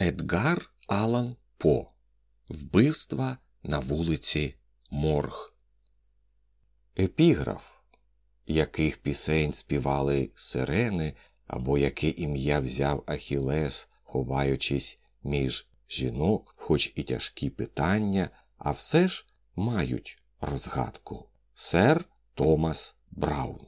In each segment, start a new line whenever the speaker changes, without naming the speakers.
Едгар Алан По Вбивства на вулиці Морг. Епіграф, яких пісень співали сирени, або яке ім'я взяв Ахілес, ховаючись між жінок, хоч і тяжкі питання, а все ж мають розгадку. Сер Томас Браун.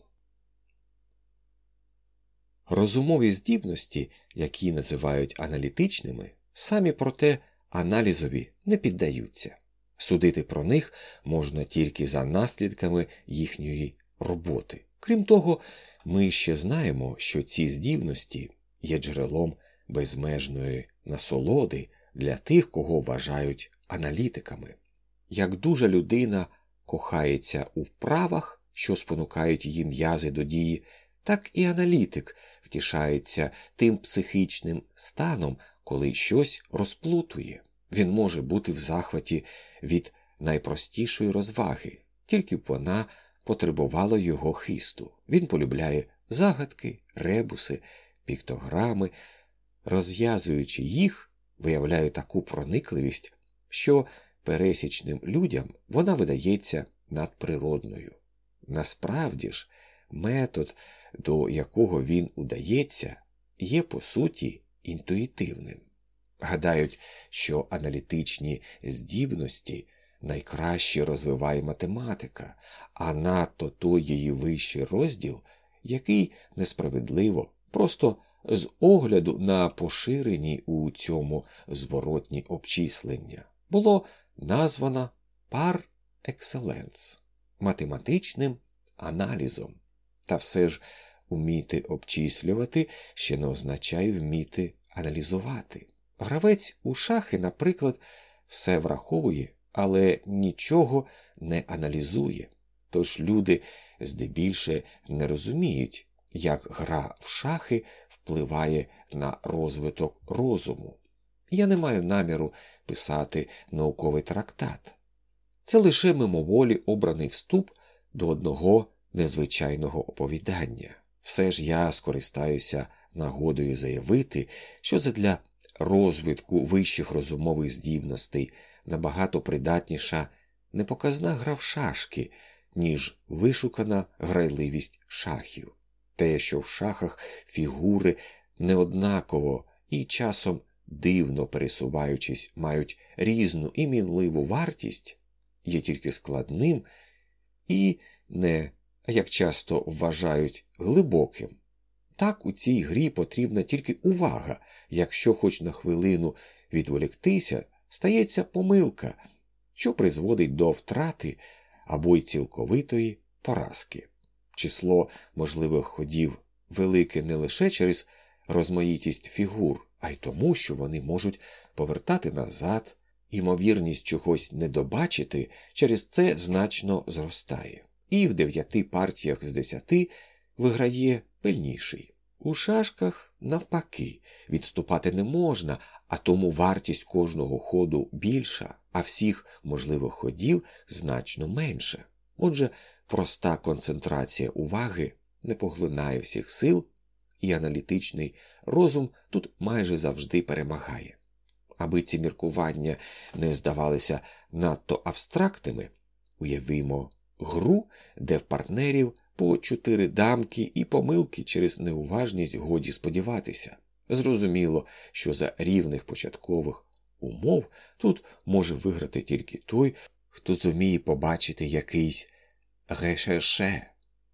Розумові здібності, які називають аналітичними, самі проте аналізові не піддаються. Судити про них можна тільки за наслідками їхньої роботи. Крім того, ми ще знаємо, що ці здібності є джерелом безмежної насолоди для тих, кого вважають аналітиками. Як дуже людина кохається у вправах, що спонукають її м'язи до дії, так і аналітик втішається тим психічним станом, коли щось розплутує. Він може бути в захваті від найпростішої розваги, тільки б вона потребувала його хисту. Він полюбляє загадки, ребуси, піктограми, розв'язуючи їх, виявляє таку проникливість, що пересічним людям вона видається надприродною. Насправді ж, метод, до якого він удається, є по суті інтуїтивним. Гадають, що аналітичні здібності найкраще розвиває математика, а надто той її вищий розділ, який несправедливо, просто з огляду на поширені у цьому зворотні обчислення, було названо пар екселенс математичним аналізом. Та все ж уміти обчислювати ще не означає вміти аналізувати. Гравець у шахи, наприклад, все враховує, але нічого не аналізує. Тож люди здебільше не розуміють, як гра в шахи впливає на розвиток розуму. Я не маю наміру писати науковий трактат. Це лише мимоволі обраний вступ до одного незвичайного оповідання. Все ж я скористаюся нагодою заявити, що задля розвитку вищих розумових здібностей набагато придатніша непоказна гра в шашки, ніж вишукана грайливість шахів. Те, що в шахах фігури неоднаково і часом дивно пересуваючись, мають різну і мінливу вартість, є тільки складним і не, як часто вважають, глибоким. Так у цій грі потрібна тільки увага, якщо хоч на хвилину відволіктися, стається помилка, що призводить до втрати або й цілковитої поразки. Число можливих ходів велике не лише через розмаїтість фігур, а й тому, що вони можуть повертати назад, імовірність чогось недобачити через це значно зростає. І в дев'яти партіях з десяти виграє пильніший. У шашках, навпаки, відступати не можна, а тому вартість кожного ходу більша, а всіх можливих ходів значно менша. Отже, проста концентрація уваги не поглинає всіх сил, і аналітичний розум тут майже завжди перемагає. Аби ці міркування не здавалися надто абстрактними, уявімо гру, де в партнерів по чотири дамки і помилки через неуважність годі сподіватися. Зрозуміло, що за рівних початкових умов тут може виграти тільки той, хто зуміє побачити якийсь гешеше,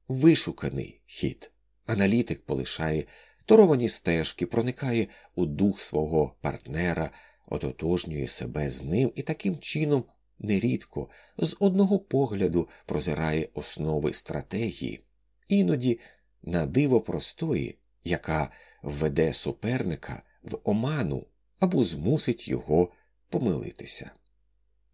вишуканий хід. Аналітик полишає торовані стежки, проникає у дух свого партнера, ототожнює себе з ним і таким чином нерідко з одного погляду прозирає основи стратегії, іноді на диво простої, яка введе суперника в оману або змусить його помилитися.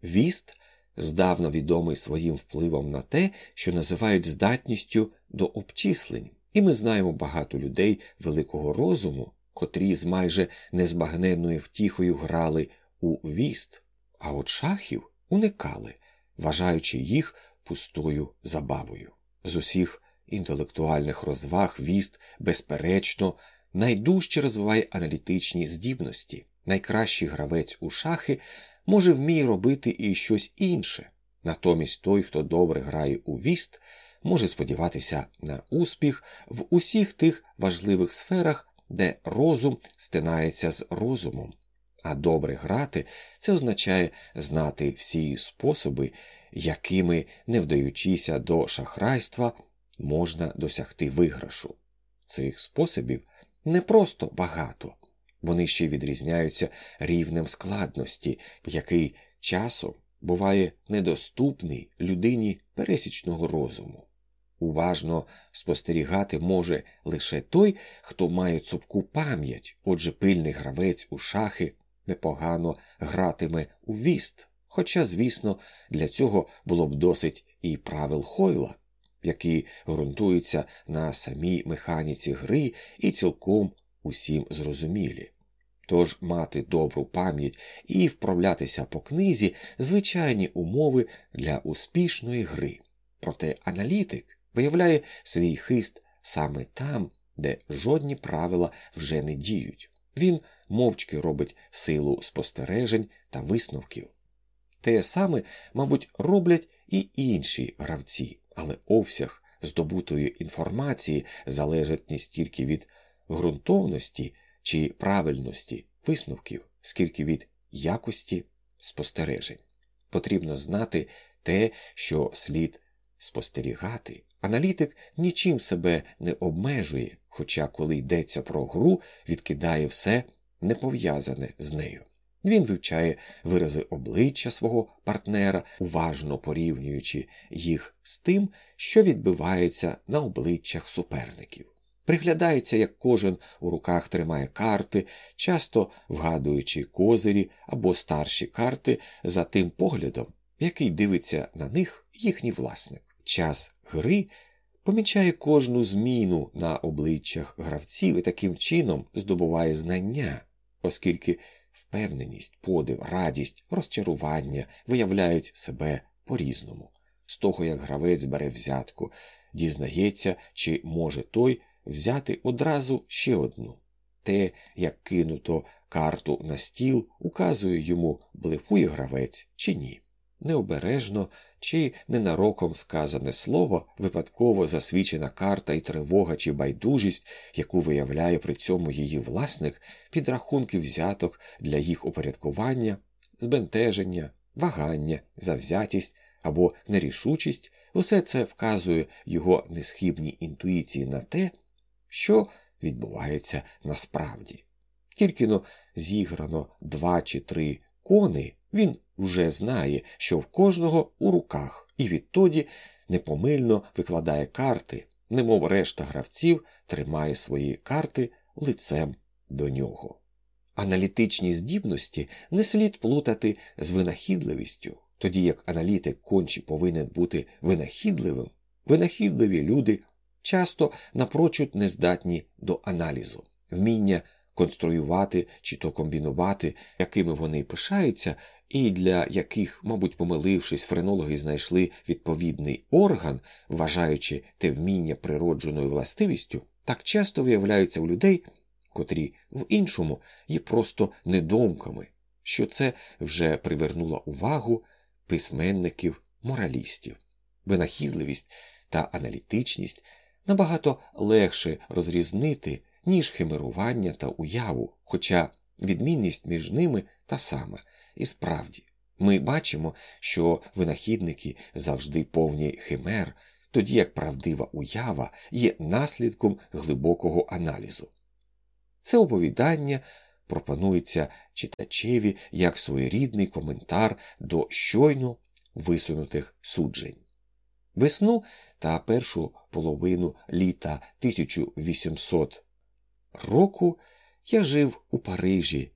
Віст здавна відомий своїм впливом на те, що називають здатністю до обчислень, і ми знаємо багато людей великого розуму, котрі з майже незбагненною втіхою грали у віст, а от шахів уникали, вважаючи їх пустою забавою. З усіх інтелектуальних розваг віст, безперечно, найдужче розвиває аналітичні здібності. Найкращий гравець у шахи може вміє робити і щось інше. Натомість той, хто добре грає у віст, може сподіватися на успіх в усіх тих важливих сферах, де розум стинається з розумом. А добре грати це означає знати всі способи, якими, не вдаючися до шахрайства, можна досягти виграшу. Цих способів не просто багато, вони ще відрізняються рівнем складності, який часом буває недоступний людині пересічного розуму. Уважно спостерігати може лише той, хто має цупку пам'ять, отже, пильний гравець у шахи непогано гратиме у віст, хоча, звісно, для цього було б досить і правил Хойла, які ґрунтуються на самій механіці гри і цілком усім зрозумілі. Тож мати добру пам'ять і вправлятися по книзі звичайні умови для успішної гри. Проте аналітик виявляє свій хист саме там, де жодні правила вже не діють. Він мовчки робить силу спостережень та висновків. Те саме, мабуть, роблять і інші гравці, але обсяг здобутої інформації залежить не стільки від ґрунтовності чи правильності висновків, скільки від якості спостережень. Потрібно знати те, що слід спостерігати. Аналітик нічим себе не обмежує, хоча, коли йдеться про гру, відкидає все не пов'язане з нею. Він вивчає вирази обличчя свого партнера, уважно порівнюючи їх з тим, що відбивається на обличчях суперників. Приглядається, як кожен у руках тримає карти, часто вгадуючи козирі або старші карти за тим поглядом, який дивиться на них їхній власник. Час гри помічає кожну зміну на обличчях гравців і таким чином здобуває знання, оскільки впевненість, подив, радість, розчарування виявляють себе по-різному. З того, як гравець бере взятку, дізнається, чи може той взяти одразу ще одну. Те, як кинуто карту на стіл, указує йому, блефує гравець чи ні. Необережно чи ненароком сказане слово, випадково засвідчена карта і тривога чи байдужість, яку виявляє при цьому її власник, підрахунки взяток для їх упорядкування, збентеження, вагання, завзятість або нерішучість, усе це вказує його несхибній інтуїції на те, що відбувається насправді. Тільки но зіграно два чи три кони, він вже знає, що в кожного у руках, і відтоді непомильно викладає карти, немов решта гравців тримає свої карти лицем до нього. Аналітичні здібності не слід плутати з винахідливістю, тоді як аналітик конче повинен бути винахідливим, винахідливі люди часто напрочуд нездатні до аналізу, вміння конструювати чи то комбінувати, якими вони пишаються, і для яких, мабуть, помилившись, френологи знайшли відповідний орган, вважаючи те вміння природженою властивістю, так часто виявляються в людей, котрі в іншому є просто недомками, що це вже привернуло увагу письменників, моралістів. Винахідливість та аналітичність набагато легше розрізнити, ніж химерування та уяву, хоча відмінність між ними та сама. І справді, ми бачимо, що винахідники завжди повні химер, тоді як правдива уява є наслідком глибокого аналізу. Це оповідання пропонується читачеві як своєрідний коментар до щойно висунутих суджень. Весну та першу половину літа 1800 року я жив у Парижі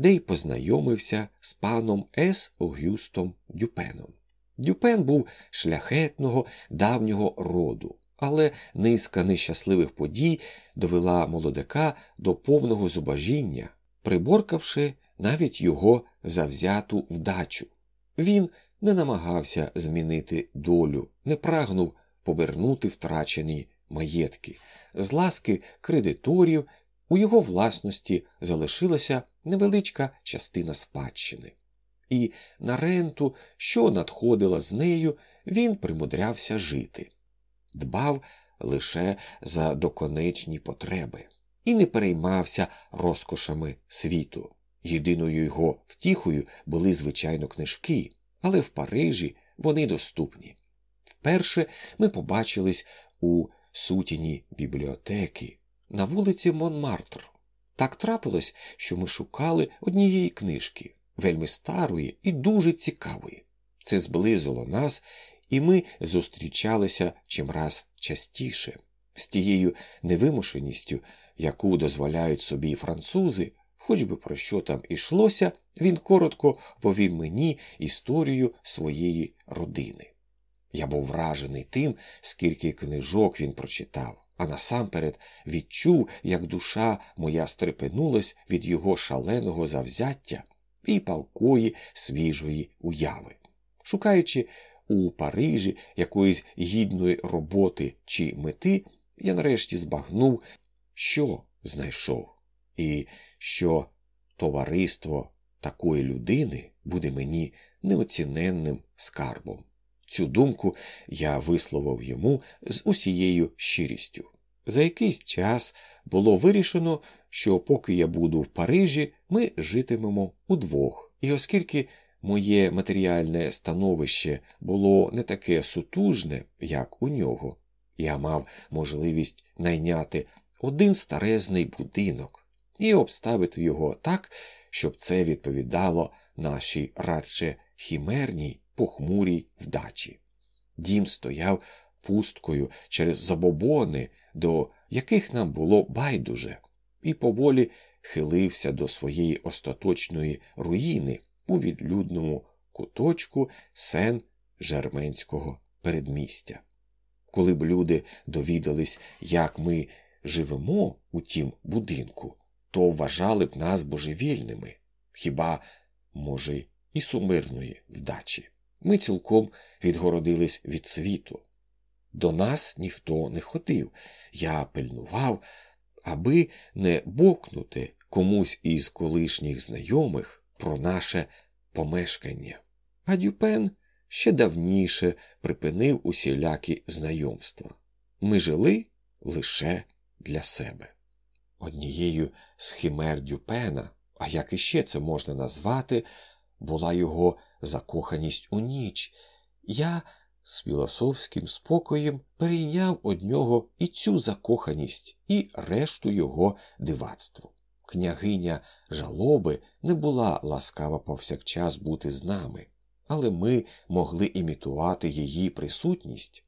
де й познайомився з паном С. Огюстом Дюпеном. Дюпен був шляхетного давнього роду, але низка нещасливих подій довела молодика до повного зубажіння, приборкавши навіть його завзяту вдачу. Він не намагався змінити долю, не прагнув повернути втрачені маєтки, з ласки кредиторів у його власності залишилася невеличка частина спадщини, і на ренту, що надходила з нею, він примудрявся жити, дбав лише за доконечні потреби і не переймався розкошами світу. Єдиною його втіхою були, звичайно, книжки, але в Парижі вони доступні. Вперше ми побачились у сутіні бібліотеки на вулиці Монмартр. Так трапилось, що ми шукали однієї книжки, вельми старої і дуже цікавої. Це зблизило нас, і ми зустрічалися чимраз частіше, з тією невимушеністю, яку дозволяють собі французи, хоч би про що там ішлося, він коротко повів мені історію своєї родини. Я був вражений тим, скільки книжок він прочитав, а насамперед відчув, як душа моя стрепенулась від його шаленого завзяття і палкої свіжої уяви. Шукаючи у Парижі якоїсь гідної роботи чи мети, я нарешті збагнув, що знайшов, і що товариство такої людини буде мені неоціненним скарбом. Цю думку я висловив йому з усією щирістю. За якийсь час було вирішено, що поки я буду в Парижі, ми житимемо удвох, і оскільки моє матеріальне становище було не таке сутужне, як у нього, я мав можливість найняти один старезний будинок і обставити його так, щоб це відповідало нашій радше хімерній похмурій вдачі. Дім стояв пусткою через забобони, до яких нам було байдуже, і поволі хилився до своєї остаточної руїни у відлюдному куточку сен Жерменського передмістя. Коли б люди довідались, як ми живемо у тім будинку, то вважали б нас божевільними, хіба, може, і сумирної вдачі. Ми цілком відгородились від світу. До нас ніхто не ходив. Я пильнував, аби не бокнути комусь із колишніх знайомих про наше помешкання. А Дюпен ще давніше припинив усілякі знайомства. Ми жили лише для себе. Однією з химер Дюпена, а як іще це можна назвати, була його закоханість у ніч. Я з філософським спокоєм перейняв од нього і цю закоханість, і решту його дивацтво. Княгиня жалоби не була ласкава повсякчас бути з нами, але ми могли імітувати її присутність.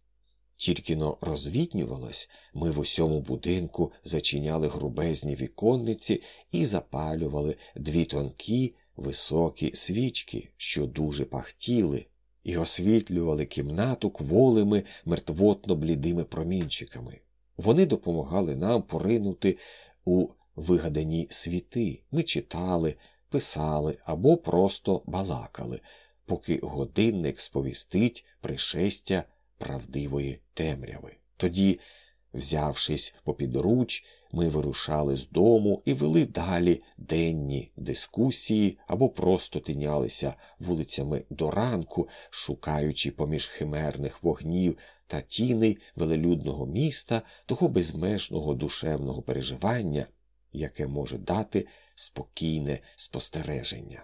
Тільки но розвітнювалась, ми в усьому будинку зачиняли грубезні віконниці і запалювали дві тонкі високі свічки, що дуже пахтіли, і освітлювали кімнату кволими мертвотно блідими промінчиками. Вони допомагали нам поринути у вигадані світи. Ми читали, писали або просто балакали, поки годинник сповістить пришестя правдивої темряви. Тоді, взявшись попід руч, ми вирушали з дому і вели далі денні дискусії або просто тинялися вулицями до ранку, шукаючи поміж химерних вогнів та тіней велелюдного міста того безмежного душевного переживання, яке може дати спокійне спостереження.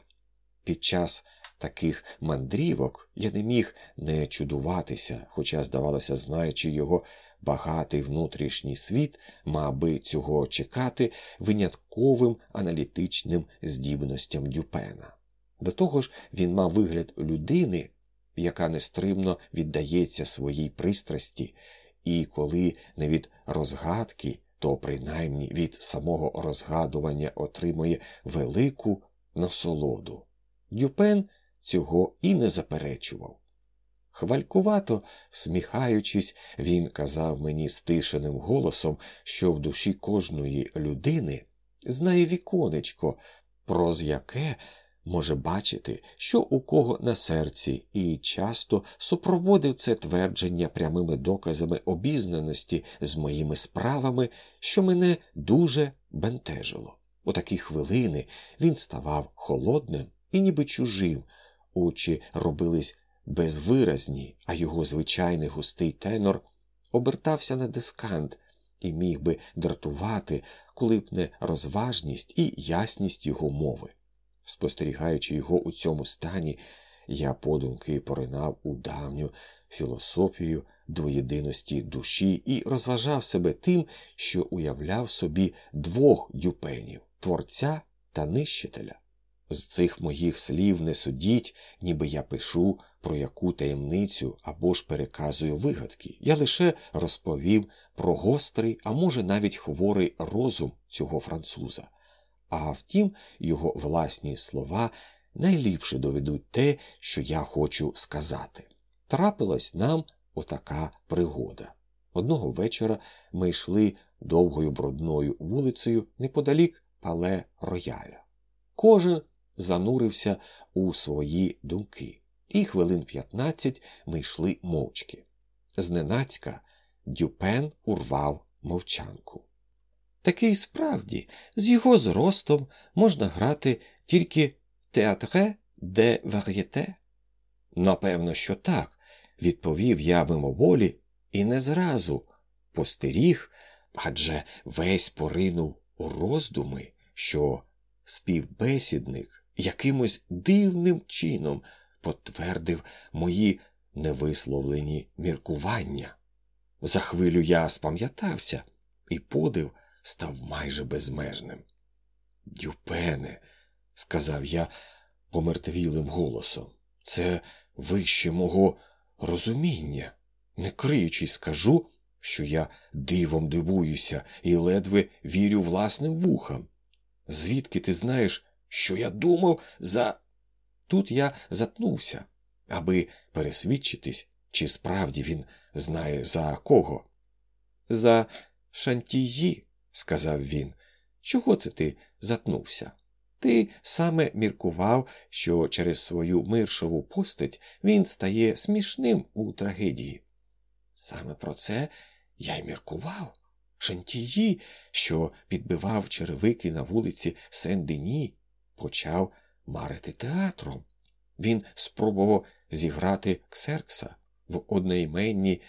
Під час таких мандрівок я не міг не чудуватися, хоча, здавалося, знаючи його багатий внутрішній світ, мав би цього чекати винятковим аналітичним здібностям Дюпена. До того ж, він мав вигляд людини, яка нестримно віддається своїй пристрасті, і коли не від розгадки, то принаймні від самого розгадування отримує велику насолоду. Дюпен цього і не заперечував. Хвалькувато, всміхаючись, він казав мені стишеним голосом, що в душі кожної людини знає віконечко, проз яке може бачити, що у кого на серці, і часто супроводив це твердження прямими доказами обізнаності з моїми справами, що мене дуже бентежило. У такі хвилини він ставав холодним і ніби чужим, очі робились безвиразні, а його звичайний густий тенор обертався на дискант і міг би дратувати, коли б не розважність і ясність його мови. Спостерігаючи його у цьому стані, я подумки поринав у давню філософію двоєдиності душі і розважав себе тим, що уявляв собі двох дюпенів творця та нищителя. З цих моїх слів не судіть, ніби я пишу про яку таємницю або ж переказую вигадки. Я лише розповів про гострий, а може навіть хворий розум цього француза. А втім, його власні слова найліпше доведуть те, що я хочу сказати. Трапилась нам отака пригода. Одного вечора ми йшли довгою брудною вулицею неподалік пале рояля. Кожен занурився у свої думки, і хвилин п'ятнадцять ми йшли мовчки. Зненацька Дюпен урвав мовчанку. Такий справді, з його зростом можна грати тільки в театре де вар'єте? Напевно, що так, відповів я мимоволі і не зразу постеріг, адже весь поринув у роздуми, що співбесідник якимось дивним чином потвердив мої невисловлені міркування. За хвилю я спам'ятався, і подив став майже безмежним. Дюпене, сказав я помертвілим голосом, це вище мого розуміння. Не криючись, скажу, що я дивом дивуюся і ледве вірю власним вухам. Звідки ти знаєш, що я думав за. Тут я затнувся, аби пересвідчитись, чи справді він знає за кого. За шантії, сказав він. Чого це ти затнувся? Ти саме міркував, що через свою миршову постать він стає смішним у трагедії. Саме про це я й міркував. Шантії, що підбивав черевики на вулиці Сен-Дені, почав марити театром. Він спробував зіграти Ксеркса в одноіменній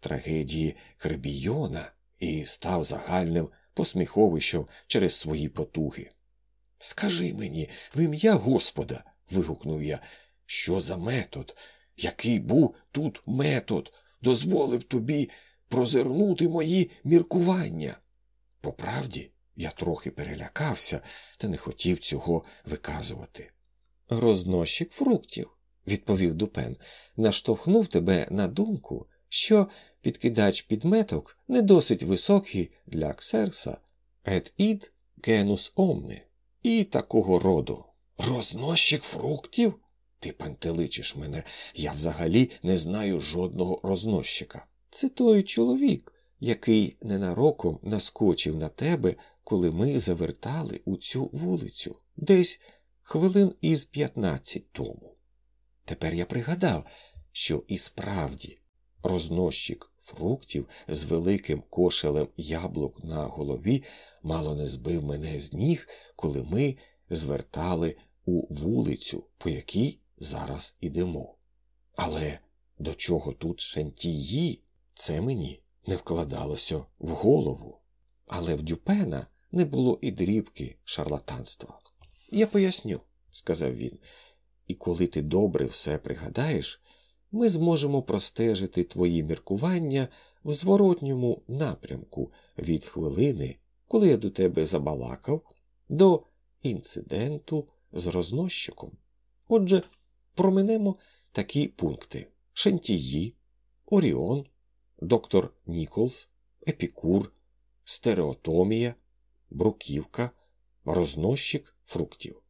трагедії Кребійона і став загальним посміховищем через свої потуги. Скажи мені, в ім'я Господа. вигукнув я, що за метод? Який був тут метод, дозволив тобі прозирнути мої міркування? По правді, я трохи перелякався та не хотів цього виказувати. Рознощик фруктів, відповів Дупен, наштовхнув тебе на думку, що підкидач підметок не досить високий для ксерса, et id genus omne, і такого роду. Рознощик фруктів? Ти пантеличиш мене, я взагалі не знаю жодного рознощика. Це той чоловік, який ненароком наскочив на тебе, коли ми завертали у цю вулицю, десь хвилин із п'ятнадцять тому. Тепер я пригадав, що і справді рознощик фруктів з великим кошелем яблук на голові мало не збив мене з ніг, коли ми звертали у вулицю, по якій зараз ідемо. Але до чого тут шантії, це мені не вкладалося в голову. Але в Дюпена не було і дрібки шарлатанства. Я поясню, сказав він, і коли ти добре все пригадаєш, ми зможемо простежити твої міркування в зворотньому напрямку від хвилини, коли я до тебе забалакав, до інциденту з рознощиком. Отже, проминемо такі пункти: Шентії, Оріон, доктор Ніколс, Епікур, стереотомія, бруківка, рознощик фруктів.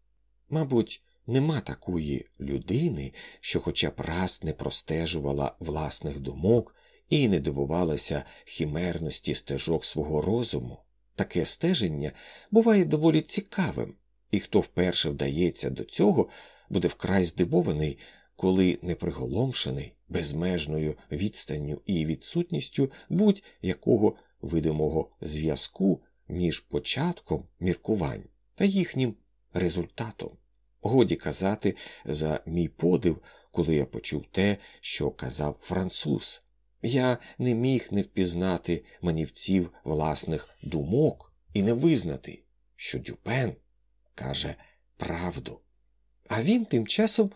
Мабуть, нема такої людини, що хоча б раз не простежувала власних думок і не дивувалася хімерності стежок свого розуму. Таке стеження буває доволі цікавим І хто вперше вдається до цього, буде вкрай здивований, коли неприголомшений безмежною відстанню і відсутністю будь-якого видимого зв'язку між початком міркувань та їхнім результатом. Годі казати за мій подив, коли я почув те, що казав француз. Я не міг не впізнати манівців власних думок і не визнати, що Дюпен каже правду. А він тим часом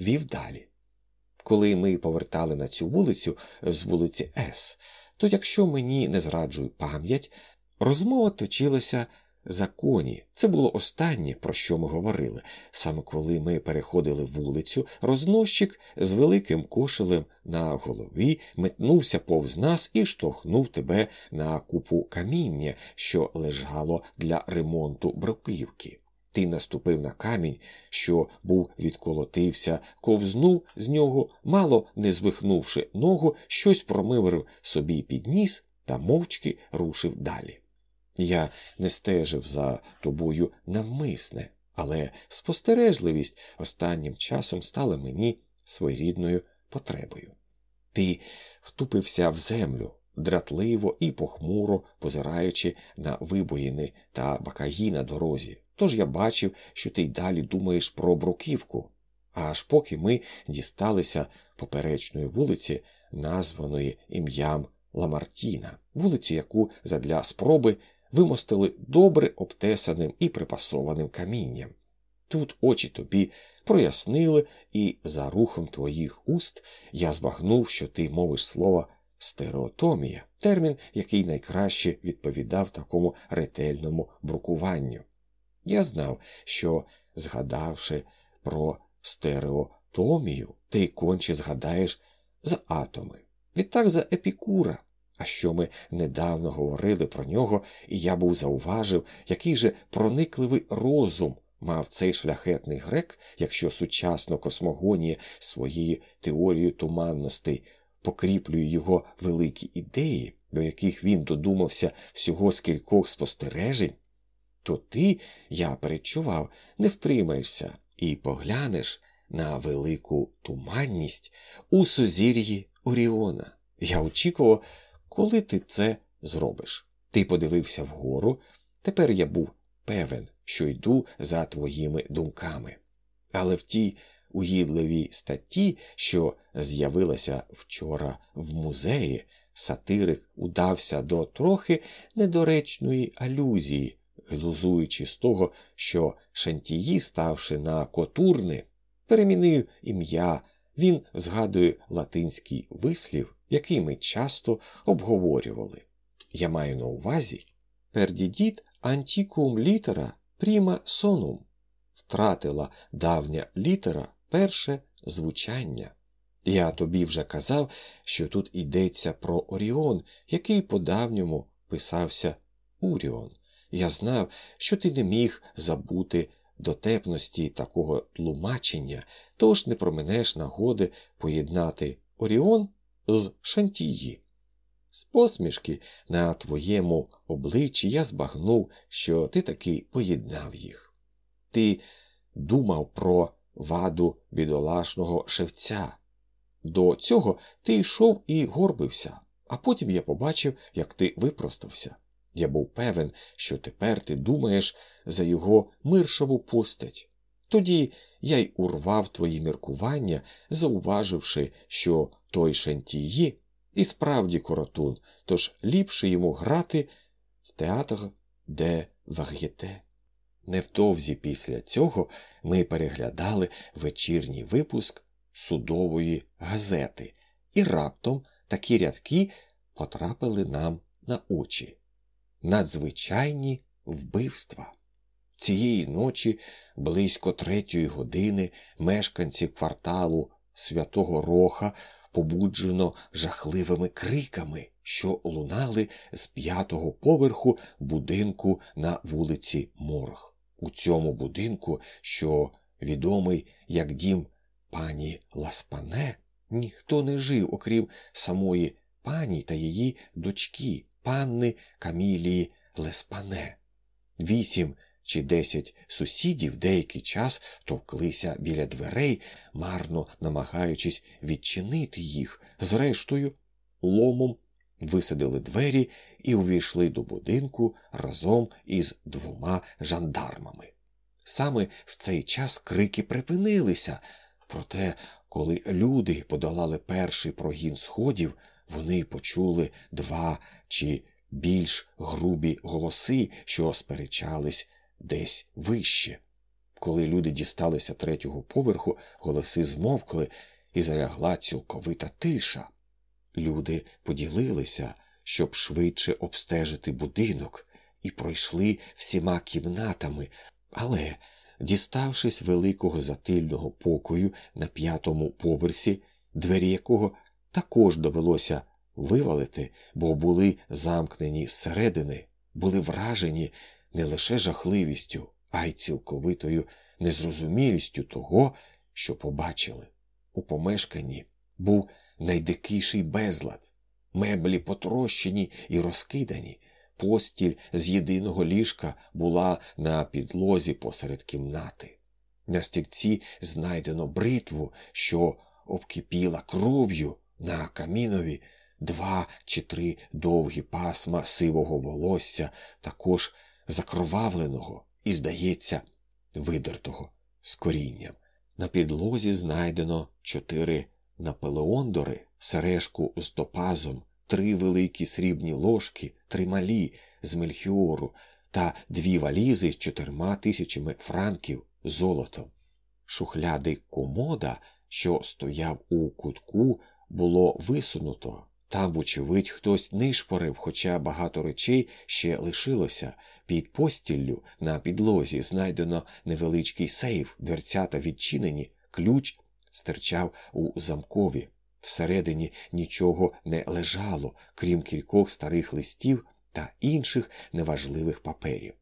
вів далі. Коли ми повертали на цю вулицю з вулиці С, то якщо мені не зраджує пам'ять, розмова точилася за коні. Це було останнє, про що ми говорили. Саме коли ми переходили вулицю, рознощик з великим кошелем на голові метнувся повз нас і штовхнув тебе на купу каміння, що лежало для ремонту бруківки. Ти наступив на камінь, що був відколотився, ковзнув з нього, мало не звихнувши ногу, щось промивив собі під ніс та мовчки рушив далі. Я не стежив за тобою навмисне, але спостережливість останнім часом стала мені своєрідною потребою. Ти втупився в землю, дратливо і похмуро позираючи на вибоїни та бакаї на дорозі. Тож я бачив, що ти й далі думаєш про бруківку, аж поки ми дісталися поперечної вулиці, названої ім'ям Ламартіна, вулицю, яку задля спроби вимостили добре обтесаним і припасованим камінням. Тут очі тобі прояснили, і за рухом твоїх уст я збагнув, що ти мовиш слово стереотомія, термін, який найкраще відповідав такому ретельному брукуванню. Я знав, що, згадавши про стереотомію, ти конче згадаєш за атоми. Відтак за епікура. А що ми недавно говорили про нього, і я був зауважив, який же проникливий розум мав цей шляхетний грек, якщо сучасно космогонія своєю теорією туманностей покріплює його великі ідеї, до яких він додумався всього з кількох спостережень, то ти, я перечував, не втримаєшся і поглянеш на велику туманність у сузір'ї Оріона. Я очікував, коли ти це зробиш. Ти подивився вгору, тепер я був певен, що йду за твоїми думками. Але в тій угідливій статті, що з'явилася вчора в музеї, сатирик удався до трохи недоречної алюзії, глузуючи з того, що Шантії, ставши на котурни, перемінив ім'я, він згадує латинський вислів, який ми часто обговорювали. Я маю на увазі пердідіт антікум літера пріма сонум, втратила давня літера перше звучання. Я тобі вже казав, що тут йдеться про Оріон, який по-давньому писався Уріон. Я знав, що ти не міг забути дотепності такого тлумачення, тож не променеш нагоди поєднати Оріон з Шантії. З посмішки на твоєму обличчі я збагнув, що ти таки поєднав їх. Ти думав про ваду бідолашного шевця. До цього ти йшов і горбився, а потім я побачив, як ти випростався. Я був певен, що тепер ти думаєш за його миршову постать. Тоді я й урвав твої міркування, зауваживши, що той Шантії і справді коротун, тож ліпше йому грати в театр де вар'єте. Невдовзі після цього ми переглядали вечірній випуск судової газети, і раптом такі рядки потрапили нам на очі. Надзвичайні вбивства. Цієї ночі, близько третьої години, мешканці кварталу Святого Роха побуджено жахливими криками, що лунали з п'ятого поверху будинку на вулиці Морг. У цьому будинку, що відомий як дім пані Ласпане, ніхто не жив, окрім самої пані та її дочки, панни Камілії Леспане. Вісім чи десять сусідів деякий час товклися біля дверей, марно намагаючись відчинити їх, зрештою, ломом висадили двері і увійшли до будинку разом із двома жандармами. Саме в цей час крики припинилися, проте, коли люди подолали перший прогін сходів, вони почули два чи більш грубі голоси, що сперечались десь вище. Коли люди дісталися третього поверху, голоси змовкли і залягла цілковита тиша. Люди поділилися, щоб швидше обстежити будинок, і пройшли всіма кімнатами, але, діставшись великого затильного покою на п'ятому поверсі, двері якого також довелося вивалити, бо були замкнені зсередини, були вражені не лише жахливістю, а й цілковитою незрозумілістю того, що побачили. У помешканні був найдикіший безлад, меблі потрощені і розкидані, постіль з єдиного ліжка була на підлозі посеред кімнати. На стільці знайдено бритву, що обкипіла кров'ю на камінові два чи три довгі пасма сивого волосся, також закровавленого і, здається, видертого з корінням. На підлозі знайдено чотири наполеондори, сережку з топазом, три великі срібні ложки, три малі з мельхіору та дві валізи з чотирма тисячами франків золотом. Шухляди комода, що стояв у кутку, було висунуто. Там, вочевидь, хтось нишпорив, хоча багато речей ще лишилося. Під постіллю на підлозі знайдено невеличкий сейф, дверцята відчинені, ключ стирчав у замкові. Всередині нічого не лежало, крім кількох старих листів та інших неважливих паперів.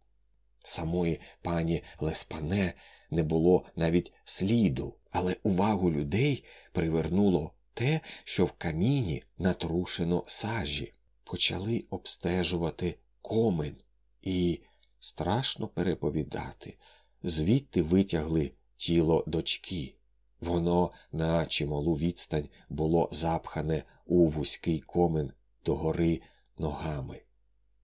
Самої пані Леспане не було навіть сліду, але увагу людей привернуло те, що в каміні натрушено сажі, почали обстежувати комин і, страшно переповідати, звідти витягли тіло дочки. Воно на чималу відстань було запхане у вузький комин догори ногами.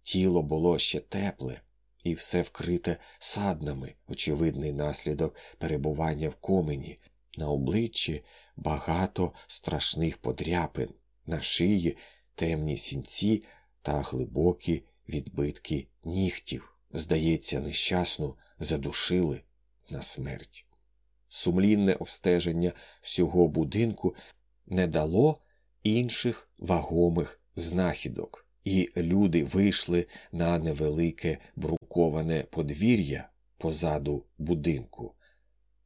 Тіло було ще тепле і все вкрите саднами, очевидний наслідок перебування в комені, на обличчі багато страшних подряпин, на шиї темні сінці та глибокі відбитки нігтів. Здається, нещасну задушили на смерть. Сумлінне обстеження всього будинку не дало інших вагомих знахідок, і люди вийшли на невелике бруковане подвір'я позаду будинку.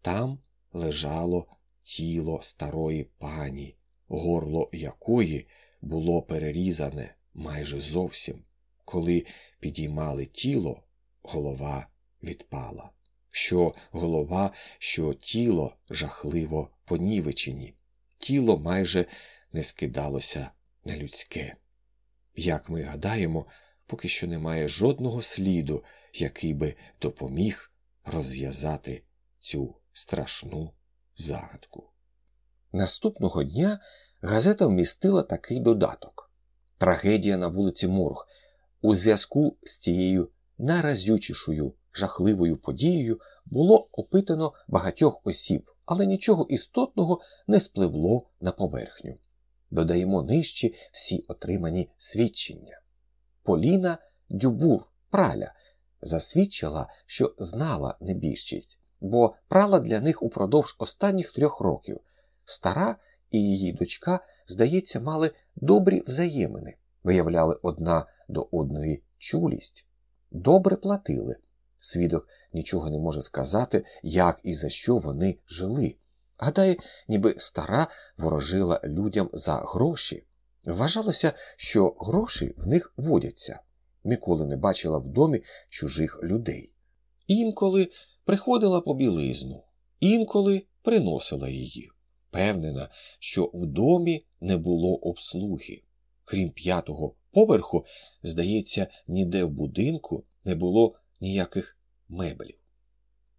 Там лежало тіло старої пані, горло якої було перерізане майже зовсім. Коли підіймали тіло, голова відпала. Що голова, що тіло жахливо понівечені, тіло майже не скидалося на людське. Як ми гадаємо, поки що немає жодного сліду, який би допоміг розв'язати цю страшну загадку. Наступного дня газета вмістила такий додаток Трагедія на вулиці Морг. У зв'язку з цією найразючішою жахливою подією було опитано багатьох осіб, але нічого істотного не спливло на поверхню. Додаємо нижче всі отримані свідчення. Поліна Дюбур, праля, засвідчила, що знала небіжчість, бо прала для них упродовж останніх трьох років. Стара і її дочка, здається, мали добрі взаємини, виявляли одна до одної чулість, добре платили. Свідок нічого не може сказати, як і за що вони жили. Гадає, ніби стара ворожила людям за гроші. Вважалося, що гроші в них водяться. Ніколи не бачила в домі чужих людей. Інколи приходила по білизну, інколи приносила її. Впевнена, що в домі не було обслуги. Крім п'ятого поверху, здається, ніде в будинку не було ніяких меблів.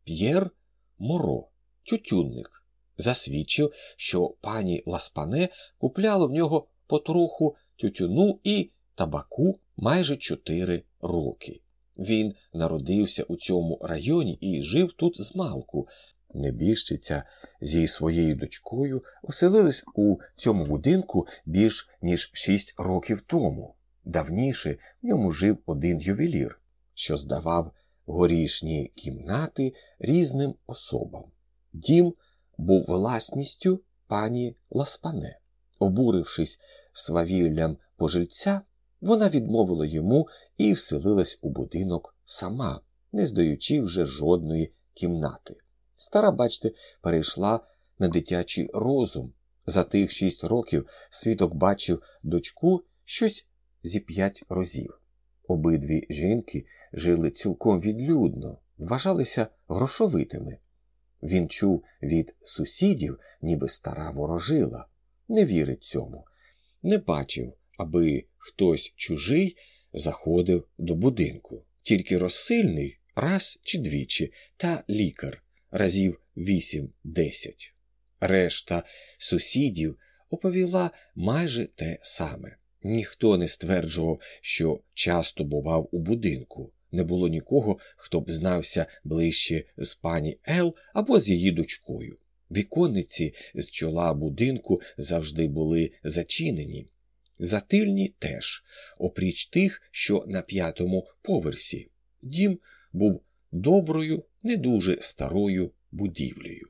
П'єр Моро, тютюнник, засвідчив, що пані Ласпане купляла в нього потроху тютюну і табаку майже чотири роки. Він народився у цьому районі і жив тут з малку. Небіжчиця зі своєю дочкою оселились у цьому будинку більш ніж шість років тому. Давніше в ньому жив один ювелір, що здавав горішні кімнати різним особам. Дім був власністю пані Ласпане. Обурившись свавіллям пожильця, вона відмовила йому і вселилась у будинок сама, не здаючи вже жодної кімнати. Стара, бачте, перейшла на дитячий розум. За тих шість років свідок бачив дочку щось зі п'ять разів. Обидві жінки жили цілком відлюдно, вважалися грошовитими. Він чув від сусідів, ніби стара ворожила, не вірить цьому, не бачив, аби хтось чужий заходив до будинку, тільки розсильний раз чи двічі, та лікар разів вісім-десять. Решта сусідів оповіла майже те саме. Ніхто не стверджував, що часто бував у будинку. Не було нікого, хто б знався ближче з пані Ел або з її дочкою. Віконниці з чола будинку завжди були зачинені, затильні теж, опріч тих, що на п'ятому поверсі. Дім був доброю, не дуже старою будівлею.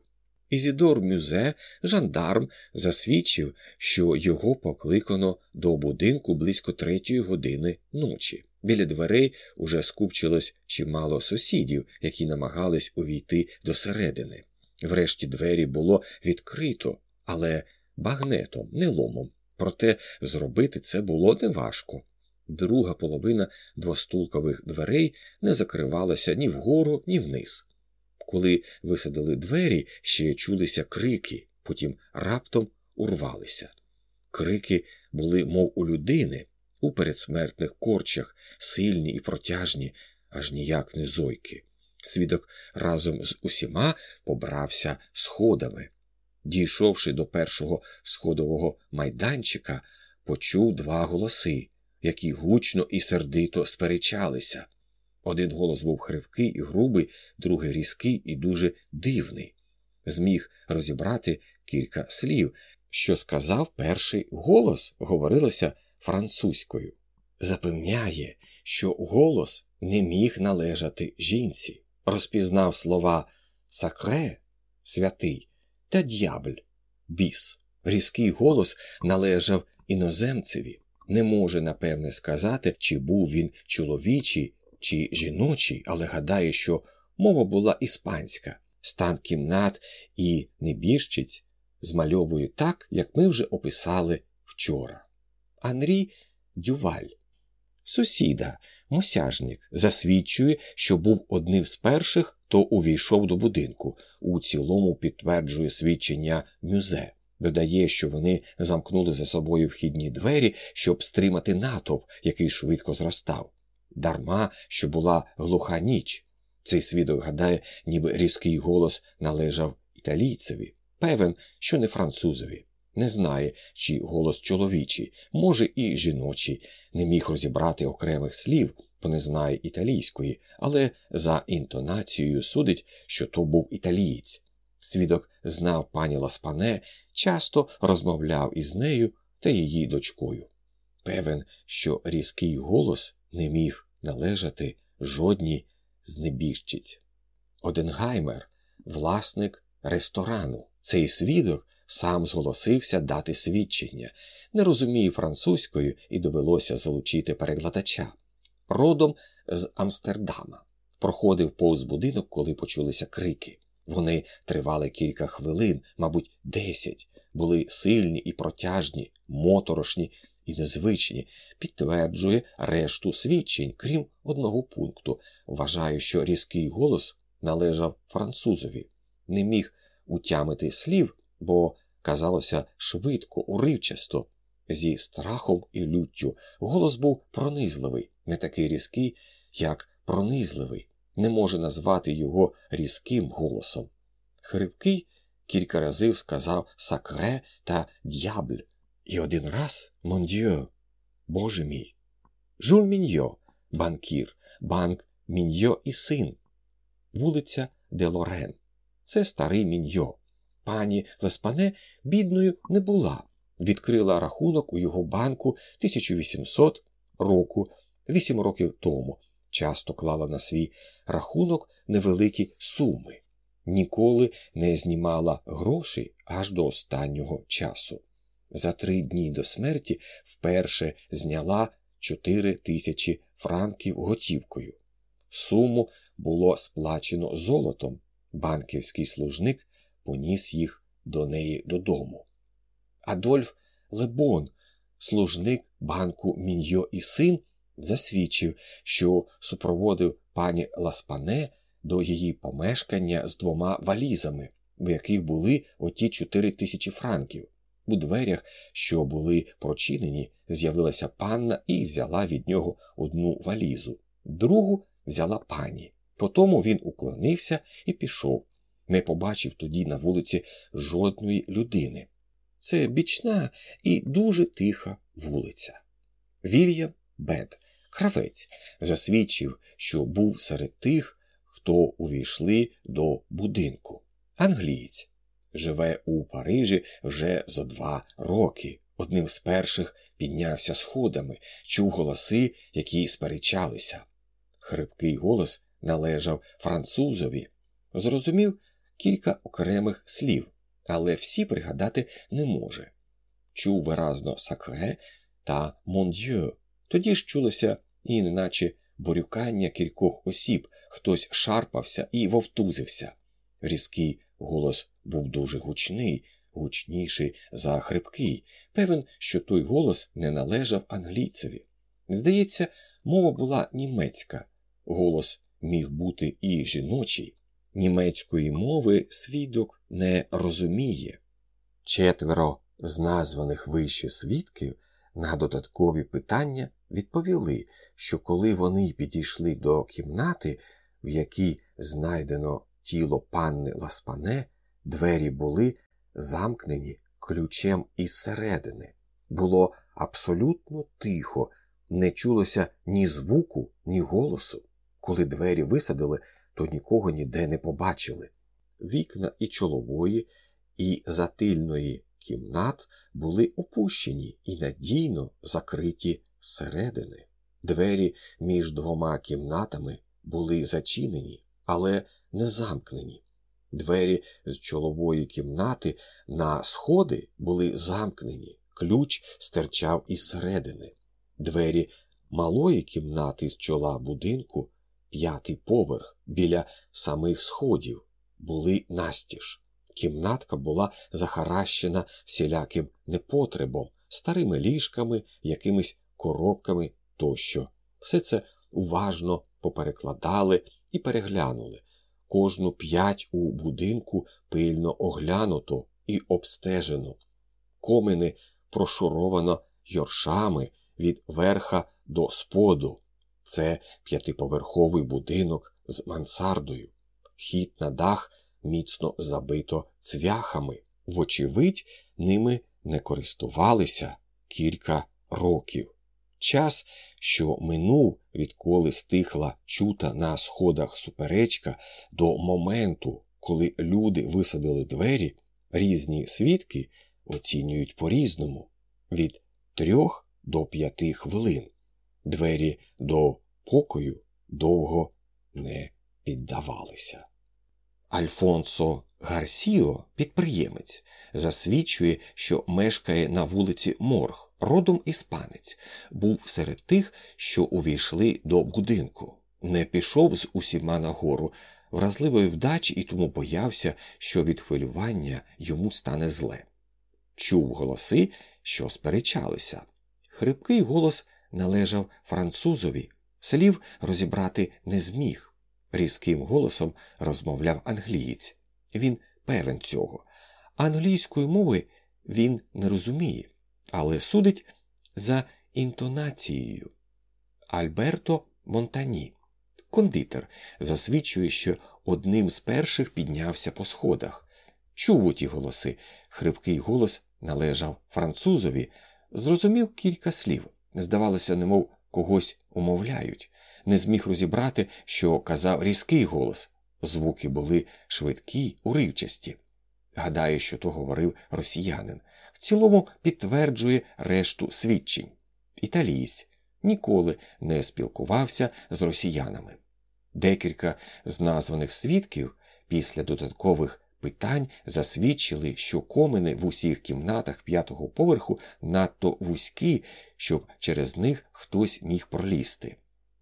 Ізідор Мюзе, жандарм, засвідчив, що його покликано до будинку близько третьої години ночі. Біля дверей уже скупчилось чимало сусідів, які намагались увійти до середини. Врешті двері було відкрито, але багнетом, не ломом. Проте зробити це було неважко. Друга половина двостулкових дверей не закривалася ні вгору, ні вниз. Коли висадили двері, ще чулися крики, потім раптом урвалися. Крики були, мов у людини, у передсмертних корчах, сильні і протяжні, аж ніяк не зойки. Свідок разом з усіма побрався сходами. Дійшовши до першого сходового майданчика, почув два голоси, які гучно і сердито сперечалися. Один голос був хривкий і грубий, другий різкий і дуже дивний. Зміг розібрати кілька слів, що сказав перший голос, говорилося французькою. Запевняє, що голос не міг належати жінці, розпізнав слова сакре святий та д'ябль біс. Різкий голос належав іноземцеві. Не може напевне сказати, чи був він чоловічий чи жіночий, але гадає, що мова була іспанська, стан кімнат і небіжчиць змальовує так, як ми вже описали вчора. Анрі Дюваль. Сусіда, мосяжник, засвідчує, що був одним з перших, хто увійшов до будинку, у цілому підтверджує свідчення мюзе. Додає, що вони замкнули за собою вхідні двері, щоб стримати натовп, який швидко зростав. Дарма, що була глуха ніч. Цей свідок гадає, ніби різкий голос належав італійцеві, певен, що не французові. Не знає, чи голос чоловічий, може, і жіночий, не міг розібрати окремих слів, не знає італійської, але за інтонацією судить, що то був італієць. Свідок знав пані Ласпане, часто розмовляв із нею та її дочкою. Певен, що різкий голос не міг належати жодній з небіжчиць. Оденгаймер, власник ресторану, цей свідок сам зголосився дати свідчення, не розуміє французькою і довелося залучити перекладача. Родом з Амстердама. Проходив повз будинок, коли почулися крики. Вони тривали кілька хвилин, мабуть, десять, були сильні і протяжні, моторошні і незвичні, підтверджує решту свідчень, крім одного пункту. Вважаю, що різкий голос належав французові, не міг утямити слів, бо казалося швидко, уривчасто, зі страхом і люттю. Голос був пронизливий, не такий різкий, як пронизливий. не може назвати його різким голосом. Хрипкий кілька разів сказав сакре та д'ябль, і один раз мондьо, боже мій. Жуль Міньо, банкір, банк Міньо і син, вулиця Де Лорен. Це старий Міньо. Пані Леспане бідною не була. Відкрила рахунок у його банку 1800 року, 8 років тому. Часто клала на свій рахунок невеликі суми, ніколи не знімала грошей аж до останнього часу. За три дні до смерті вперше зняла 4 тисячі франків готівкою. Суму було сплачено золотом. Банківський служник поніс їх до неї додому. Адольф Лебон, служник банку Міньо і син, засвідчив, що супроводив пані Ласпане до її помешкання з двома валізами, в яких були оті чотири тисячі франків. У дверях, що були прочинені, з'явилася панна і взяла від нього одну валізу, другу взяла пані. Потому він уклонився і пішов. Не побачив тоді на вулиці жодної людини. Це бічна і дуже тиха вулиця. Вільям Бет, кравець, засвідчив, що був серед тих, хто увійшли до будинку. Англієць живе у Парижі вже зо два роки. Одним з перших піднявся сходами, чув голоси, які сперечалися. Хрипкий голос належав французові, зрозумів кілька окремих слів, але всі пригадати не може. Чув виразно сакре та мондьє. Тоді ж чулося і неначе борюкання кількох осіб, хтось шарпався і вовтузився. Різкий голос був дуже гучний, гучніший за хрипкий. Певен, що той голос не належав англійцеві. Здається, мова була німецька. Голос міг бути і жіночий. Німецької мови свідок не розуміє. Четверо з названих вище свідків на додаткові питання відповіли, що коли вони підійшли до кімнати, в якій знайдено тіло панни Ласпане, двері були замкнені ключем із середини. Було абсолютно тихо, не чулося ні звуку, ні голосу. Коли двері висадили, то нікого ніде не побачили. Вікна і чолової, і затильної кімнат були опущені і надійно закриті зсередини. Двері між двома кімнатами були зачинені, але не замкнені. Двері з чолової кімнати на сходи були замкнені, ключ стирчав із середини. Двері малої кімнати з чола будинку, п'ятий поверх біля самих сходів, були настіж. Кімнатка була захаращена всіляким непотребом, старими ліжками, якимись коробками тощо. Все це уважно поперекладали і переглянули. Кожну п'ять у будинку пильно оглянуто і обстежено. Комини прошуровано йоршами від верха до споду. Це п'ятиповерховий будинок з мансардою. Хід на дах міцно забито цвяхами. Вочевидь, ними не користувалися кілька років. Час, що минув, відколи стихла чута на сходах суперечка до моменту, коли люди висадили двері, різні свідки оцінюють по-різному від трьох до п'яти хвилин. Двері до покою довго не піддавалися. Альфонсо Гарсіо, підприємець, засвідчує, що мешкає на вулиці Морг, родом іспанець, був серед тих, що увійшли до будинку, не пішов з усіма нагору, вразливої вдачі і тому боявся, що від хвилювання йому стане зле. Чув голоси, що сперечалися. Хрипкий голос належав французові, слів розібрати не зміг. Різким голосом розмовляв англієць. Він певен цього. Англійської мови він не розуміє, але судить за інтонацією. Альберто Монтані, Кондитер засвідчує, що одним з перших піднявся по сходах. Чув у ті голоси. Хрипкий голос належав французові, зрозумів кілька слів. Здавалося, немов когось умовляють. Не зміг розібрати, що казав різкий голос. Звуки були швидкі, уривчасті. Гадаю, що то говорив росіянин. В цілому підтверджує решту свідчень. Італієць ніколи не спілкувався з росіянами. Декілька з названих свідків після додаткових питань засвідчили, що комини в усіх кімнатах п'ятого поверху надто вузькі, щоб через них хтось міг пролізти.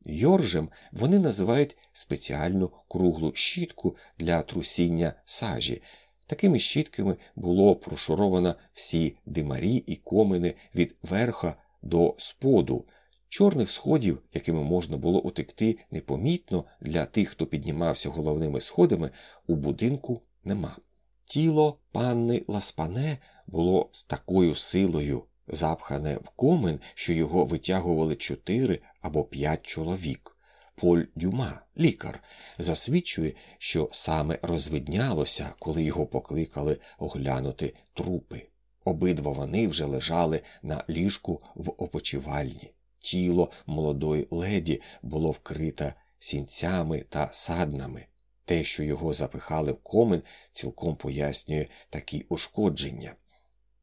Йоржем вони називають спеціальну круглу щітку для трусіння сажі. Такими щітками було прошуровано всі димарі і комини від верха до споду, чорних сходів, якими можна було утекти непомітно для тих, хто піднімався головними сходами, у будинку нема. Тіло панни Ласпане було з такою силою запхане в комин, що його витягували чотири або п'ять чоловік. Поль Дюма, лікар, засвідчує, що саме розвиднялося, коли його покликали оглянути трупи. Обидва вони вже лежали на ліжку в опочивальні. Тіло молодої леді було вкрите сінцями та саднами. Те, що його запихали в комин, цілком пояснює такі ушкодження.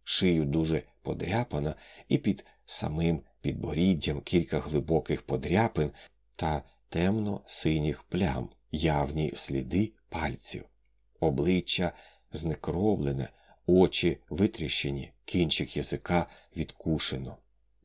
Шию дуже подряпана, і під самим підборіддям кілька глибоких подряпин та темно синіх плям, явні сліди пальців, обличчя знекровлене, очі витріщені, кінчик язика відкушено.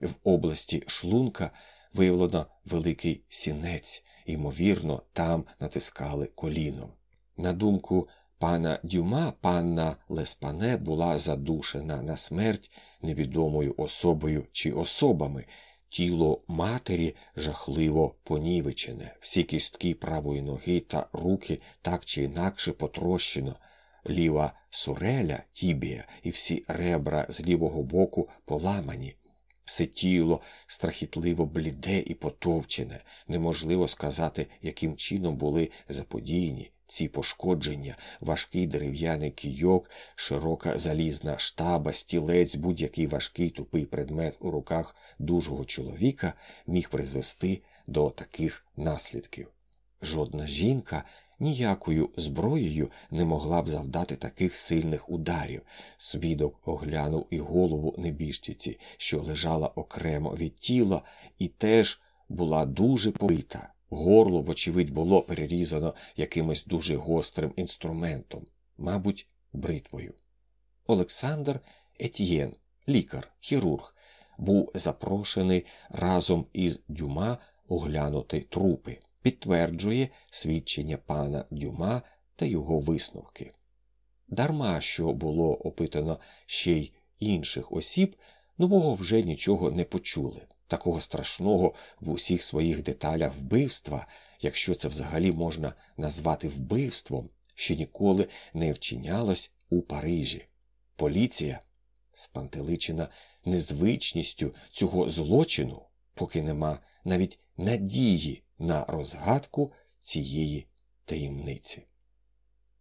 В області шлунка виявлено великий сінець, ймовірно, там натискали коліном. На думку пана Дюма, панна Леспане була задушена на смерть невідомою особою чи особами. Тіло матері жахливо понівечене, всі кістки правої ноги та руки так чи інакше потрощено, ліва суреля, тібія і всі ребра з лівого боку поламані. Все тіло страхітливо бліде і потовчене, неможливо сказати, яким чином були заподіяні ці пошкодження, важкий дерев'яний кійок, широка залізна штаба, стілець, будь-який важкий тупий предмет у руках дужого чоловіка міг призвести до таких наслідків. Жодна жінка ніякою зброєю не могла б завдати таких сильних ударів. Свідок оглянув і голову небіжчиці, що лежала окремо від тіла, і теж була дуже побита. Горло, вочевидь, було перерізано якимось дуже гострим інструментом, мабуть, бритвою. Олександр Етьєн, лікар, хірург, був запрошений разом із Дюма оглянути трупи підтверджує свідчення пана Дюма та його висновки. Дарма що було опитано ще й інших осіб, нового вже нічого не почули, такого страшного в усіх своїх деталях вбивства, якщо це взагалі можна назвати вбивством, ще ніколи не вчинялось у Парижі. Поліція, спантеличена незвичністю цього злочину, поки нема навіть надії на розгадку цієї таємниці.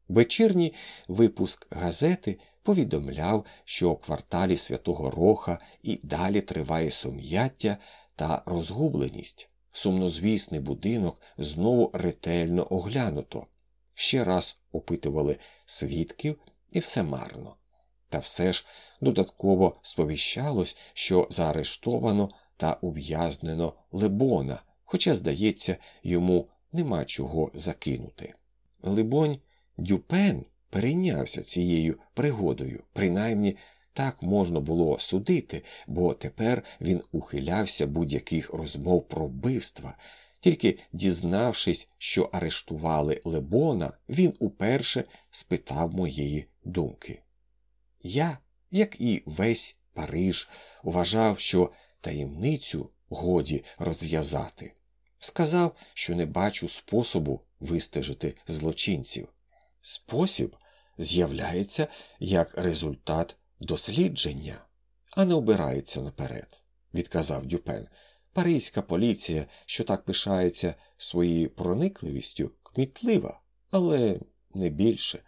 Вечірній випуск газети повідомляв, що у кварталі Святого Роха і далі триває сум'яття та розгубленість. Сумнозвісний будинок знову ретельно оглянуто. Ще раз опитували свідків і все марно. Та все ж додатково сповіщалось, що заарештовано та ув'язнено Лебона, хоча, здається, йому нема чого закинути. Либонь, Дюпен перейнявся цією пригодою, принаймні так можна було судити, бо тепер він ухилявся будь-яких розмов про вбивства. Тільки дізнавшись, що арештували Лебона, він уперше спитав моєї думки. Я, як і весь Париж, вважав, що таємницю годі розв'язати. Сказав, що не бачу способу вистежити злочинців. Спосіб з'являється як результат дослідження, а не обирається наперед, відказав Дюпен. Паризька поліція, що так пишається своєю проникливістю кмітлива, але не більше.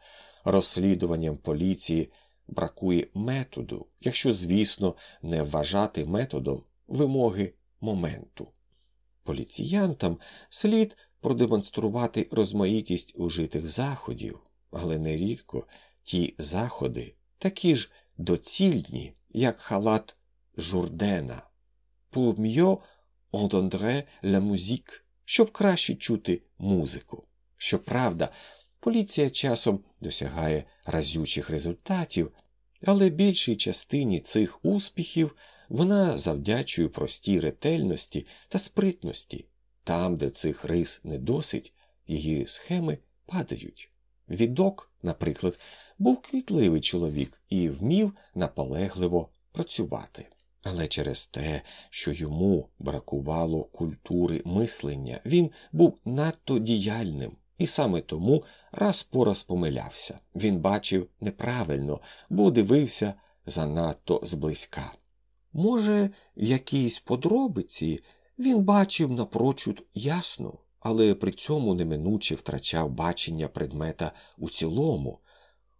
Розслідуванням поліції бракує методу, якщо, звісно, не вважати методом вимоги моменту. Поліціянтам слід продемонструвати розмаїтість ужитих заходів, але нерідко ті заходи такі ж доцільні, як халат Журдена. Pour mieux entendre la musique, щоб краще чути музику. Щоправда, поліція часом досягає разючих результатів, але більшій частині цих успіхів вона завдячує простій ретельності та спритності. Там, де цих рис не досить, її схеми падають. Відок, наприклад, був квітливий чоловік і вмів наполегливо працювати. Але через те, що йому бракувало культури мислення, він був надто діяльним, і саме тому раз по раз помилявся. Він бачив неправильно, бо дивився занадто зблизька. Може, в якійсь подробиці він бачив напрочуд ясно, але при цьому неминуче втрачав бачення предмета у цілому.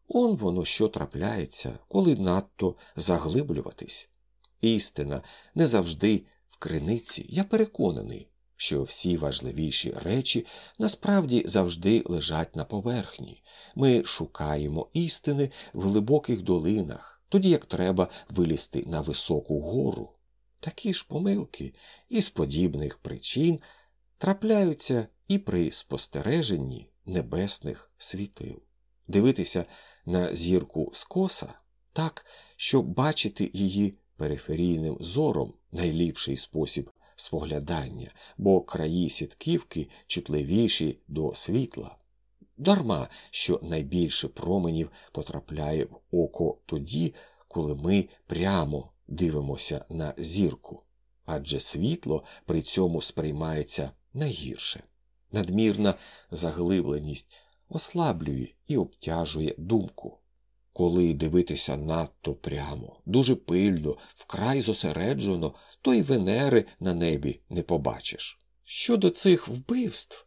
Он воно що трапляється, коли надто заглиблюватись. Істина не завжди в криниці. Я переконаний, що всі важливіші речі насправді завжди лежать на поверхні. Ми шукаємо істини в глибоких долинах, тоді як треба вилізти на високу гору. Такі ж помилки із подібних причин трапляються і при спостереженні небесних світил. Дивитися на зірку скоса так, щоб бачити її периферійним зором найліпший спосіб споглядання, бо краї сітківки чутливіші до світла. Дарма, що найбільше променів потрапляє в око тоді, коли ми прямо дивимося на зірку, адже світло при цьому сприймається найгірше. Надмірна заглибленість ослаблює і обтяжує думку. Коли дивитися надто прямо, дуже пильно, вкрай зосереджено, то й венери на небі не побачиш. Щодо цих вбивств,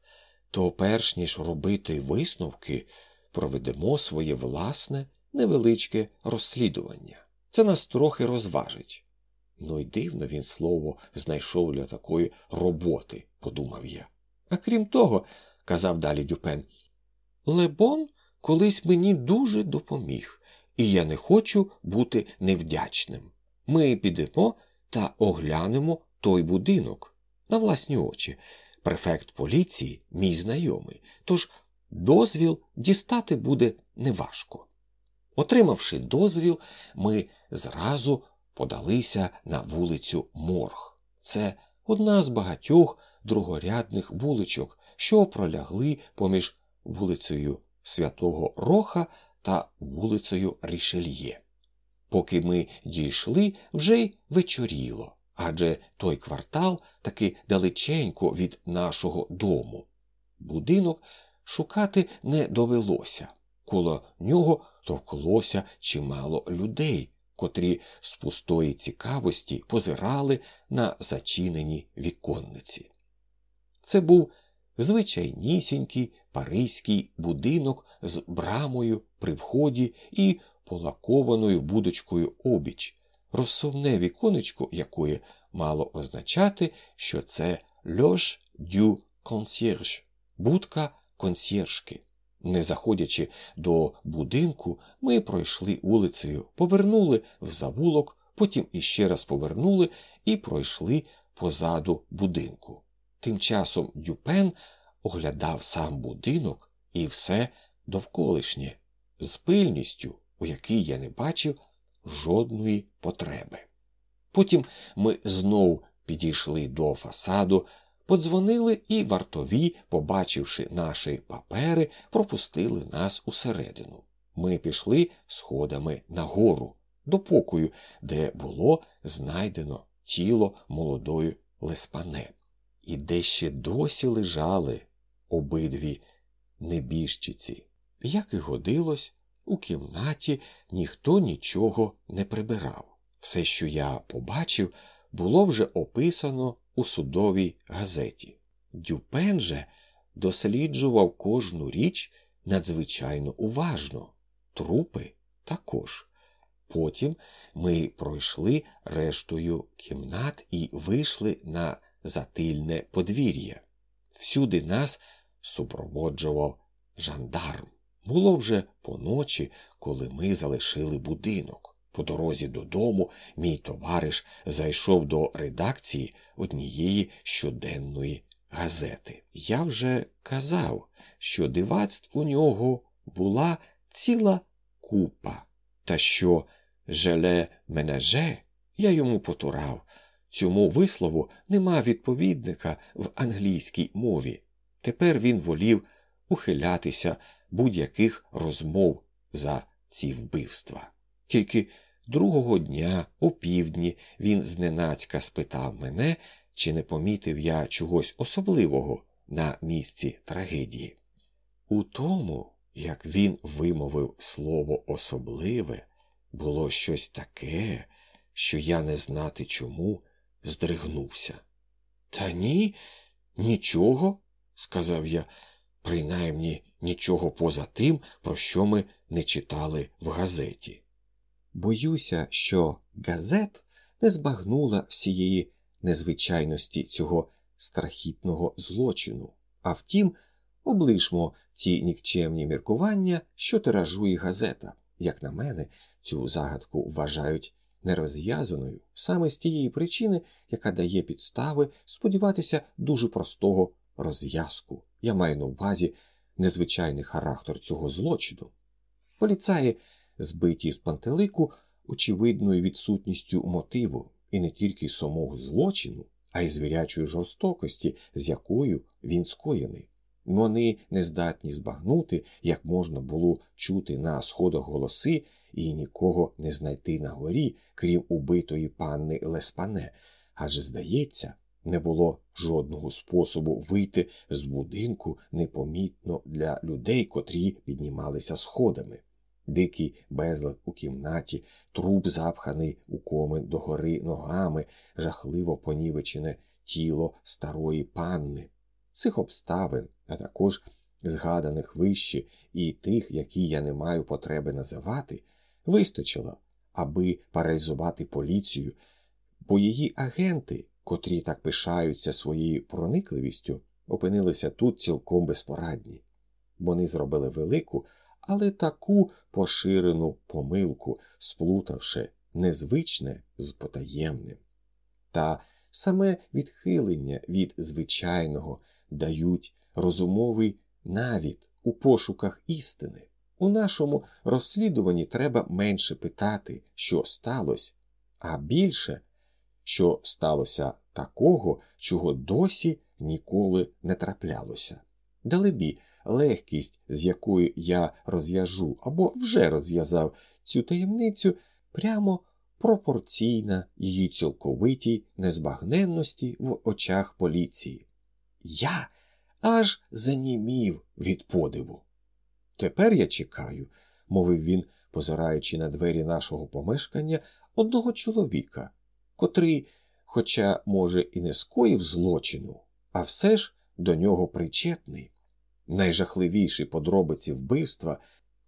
то перш ніж робити висновки, проведемо своє власне невеличке розслідування. Це нас трохи розважить. Ну й дивно він слово знайшов для такої роботи, подумав я. А крім того, казав далі Дюпен, Лебон колись мені дуже допоміг, і я не хочу бути невдячним. Ми підемо та оглянемо той будинок на власні очі. Префект поліції, мій знайомий, тож дозвіл дістати буде неважко. Отримавши дозвіл, ми зразу подалися на вулицю Морг. Це одна з багатьох другорядних вуличок, що пролягли поміж вулицею Святого Роха та вулицею Рішельє. Поки ми дійшли, вже й вечоріло, адже той квартал таки далеченько від нашого дому. Будинок шукати не довелося, коло нього товклося чимало людей, котрі з пустої цікавості позирали на зачинені віконниці. Це був звичайнісінький паризький будинок з брамою при вході і полакованою будочкою обіч, розсувне віконечко якої мало означати, що це льош дю консьєрж, будка консьєржки. Не заходячи до будинку, ми пройшли вулицею, повернули в завулок, потім іще раз повернули і пройшли позаду будинку. Тим часом Дюпен оглядав сам будинок і все довколишнє, з пильністю, у якій я не бачив жодної потреби. Потім ми знов підійшли до фасаду, подзвонили і вартові, побачивши наші папери, пропустили нас усередину. Ми пішли сходами нагору, до покою, де було знайдено тіло молодої леспане, і де ще досі лежали обидві небіжчиці. Як і годилось, у кімнаті ніхто нічого не прибирав. Все, що я побачив, було вже описано у судовій газеті. Дюпен же досліджував кожну річ надзвичайно уважно, трупи також. Потім ми пройшли рештою кімнат і вийшли на затильне подвір'я. Всюди нас супроводжував жандарм. Було вже поночі, коли ми залишили будинок. По дорозі додому мій товариш зайшов до редакції однієї щоденної газети. Я вже казав, що дивацтв у нього була ціла купа, та що желе менеже я йому потурав. Цьому вислову нема відповідника в англійській мові. Тепер він волів ухилятися будь-яких розмов за ці вбивства. Тільки другого дня, о півдні, він зненацька спитав мене, чи не помітив я чогось особливого на місці трагедії. У тому, як він вимовив слово особливе, було щось таке, що я не знати чому здригнувся. Та ні, нічого, сказав я, принаймні нічого поза тим, про що ми не читали в газеті. Боюся, що газет не збагнула всієї незвичайності цього страхітного злочину, а втім, облишмо ці нікчемні міркування, що тиражує газета. Як на мене, цю загадку вважають нерозв'язаною саме з тієї причини, яка дає підстави сподіватися дуже простого розв'язку. Я маю на увазі незвичайний характер цього злочину. Поліцаї, збиті з пантелику, очевидною відсутністю мотиву і не тільки самого злочину, а й звірячої жорстокості, з якою він скоєний. Вони не здатні збагнути, як можна було чути на сходах голоси і нікого не знайти на горі, крім убитої панни Леспане, адже, здається, не було жодного способу вийти з будинку непомітно для людей, котрі піднімалися сходами. Дикий безлад у кімнаті, труп запханий у комен догори ногами, жахливо понівечене тіло старої панни. Цих обставин, а також згаданих вище і тих, які я не маю потреби називати, вистачило, аби паралізувати поліцію, бо її агенти, котрі так пишаються своєю проникливістю, опинилися тут цілком безпорадні. Вони зробили велику, але таку поширену помилку, сплутавши незвичне з потаємним. Та саме відхилення від звичайного дають розумовий навід у пошуках істини. У нашому розслідуванні треба менше питати, що сталося, а більше, що сталося такого, чого досі ніколи не траплялося. Далебі, легкість, з якою я розв'яжу або вже розв'язав цю таємницю, прямо пропорційна її цілковитій незбагненності в очах поліції. Я аж занімів від подиву. Тепер я чекаю, мовив він, позираючи на двері нашого помешкання одного чоловіка, котрий, хоча, може, і не скоїв злочину, а все ж до нього причетний. Найжахливіші подробиці вбивства,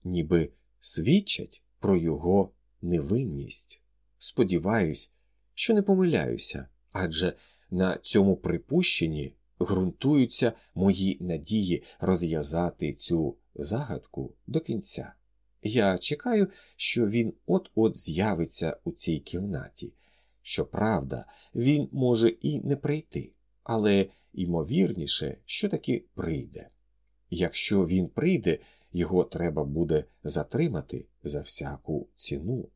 ніби свідчать про його невинність. Сподіваюсь, що не помиляюся, адже на цьому припущенні ґрунтуються мої надії розв'язати цю загадку до кінця. Я чекаю, що він от-от з'явиться у цій кімнаті. Щоправда, він може і не прийти, але ймовірніше, що таки прийде. Якщо він прийде, його треба буде затримати за всяку ціну.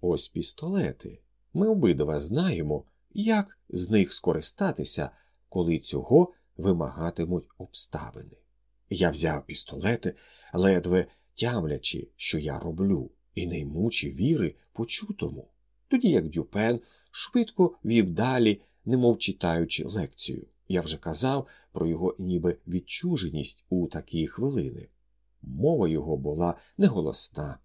Ось пістолети. Ми обидва знаємо, як з них скористатися, коли цього вимагатимуть обставини. Я взяв пістолети, ледве тямлячи, що я роблю, і не ймучи віри почутому, тоді як Дюпен швидко вів далі, немов читаючи лекцію. Я вже казав про його ніби відчуженість у такі хвилини. Мова його була неголосна,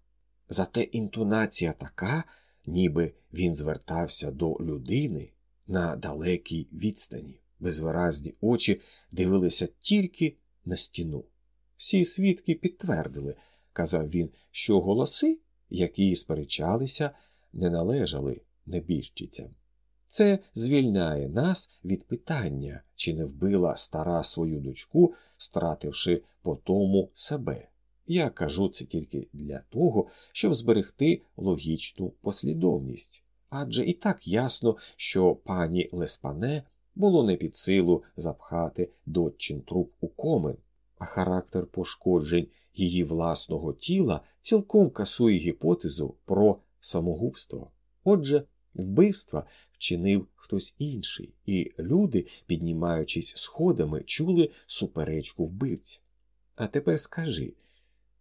зате інтонація така, ніби він звертався до людини на далекій відстані. Безвиразні очі дивилися тільки на стіну. Всі свідки підтвердили, казав він, що голоси, які сперечалися, не належали небіжчицям. Це звільняє нас від питання, чи не вбила стара свою дочку, стративши по тому себе. Я кажу це тільки для того, щоб зберегти логічну послідовність. Адже і так ясно, що пані Леспане було не під силу запхати доччин труп у комен, а характер пошкоджень її власного тіла цілком касує гіпотезу про самогубство. Отже, вбивства вчинив хтось інший, і люди, піднімаючись сходами, чули суперечку вбивця. А тепер скажи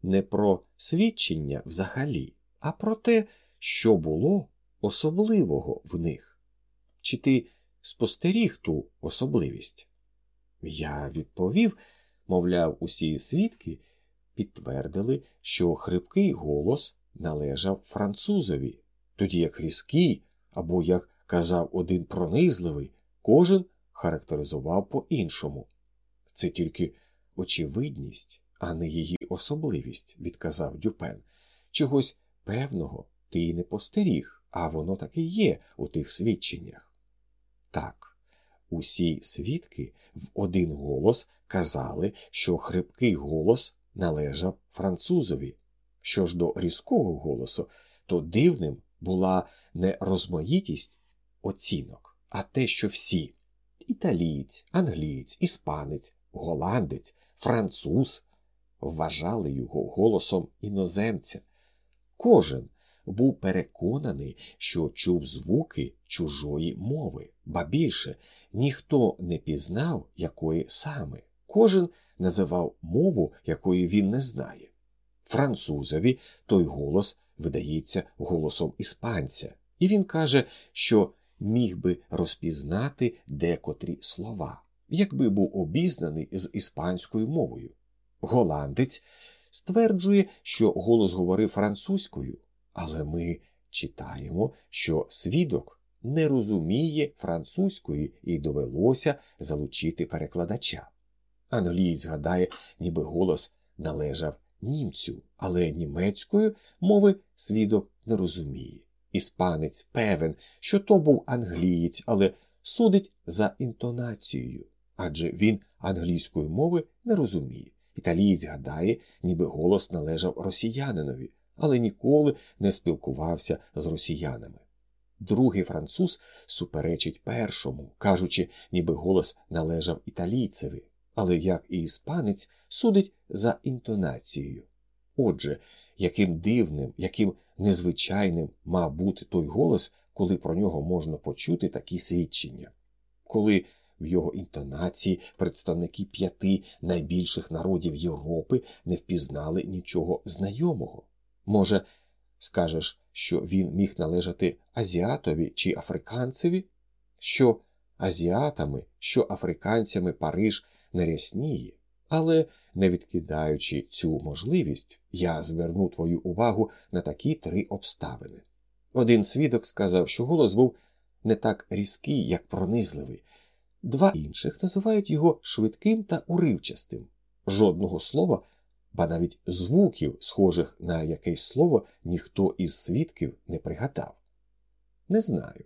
не про свідчення взагалі, а про те, що було особливого в них. Чи ти спостеріг ту особливість? Я відповів, мовляв, усі свідки підтвердили, що хрипкий голос належав французові, тоді як різкий, або, як казав один пронизливий, кожен характеризував по іншому. Це тільки очевидність, а не її особливість, відказав Дюпен. Чогось певного ти не постеріг, а воно таки є у тих свідченнях. Так, усі свідки в один голос казали, що хрипкий голос належав французові. Що ж до різкого голосу, то дивним була не розмаїтість оцінок, а те, що всі італієць, англієць, іспанець, голландець, француз вважали його голосом іноземця. Кожен був переконаний, що чув звуки чужої мови, ба більше ніхто не пізнав, якої саме. Кожен називав мову, якої він не знає. Французові той голос видається голосом іспанця, і він каже, що міг би розпізнати декотрі слова, якби був обізнаний з іспанською мовою. Голландець стверджує, що голос говорив французькою, але ми читаємо, що свідок не розуміє французької і довелося залучити перекладача. Англієць гадає, ніби голос належав німцю, але німецької мови свідок не розуміє. Іспанець певен, що то був англієць, але судить за інтонацією, адже він англійської мови не розуміє. Італієць гадає, ніби голос належав росіянинові, але ніколи не спілкувався з росіянами. Другий француз суперечить першому, кажучи, ніби голос належав італійцеві, але як і іспанець судить за інтонацією. Отже, яким дивним, яким незвичайним мав бути той голос, коли про нього можна почути такі свідчення, коли в його інтонації представники п'яти найбільших народів Європи не впізнали нічого знайомого. Може, скажеш, що він міг належати азіатові чи африканцеві, що азіатами, що африканцями Париж не рясніє, але не відкидаючи цю можливість, я зверну твою увагу на такі три обставини. Один свідок сказав, що голос був не так різкий, як пронизливий, два інших називають його швидким та уривчастим. Жодного слова, ба навіть звуків, схожих на якесь слово, ніхто із свідків не пригадав. Не знаю,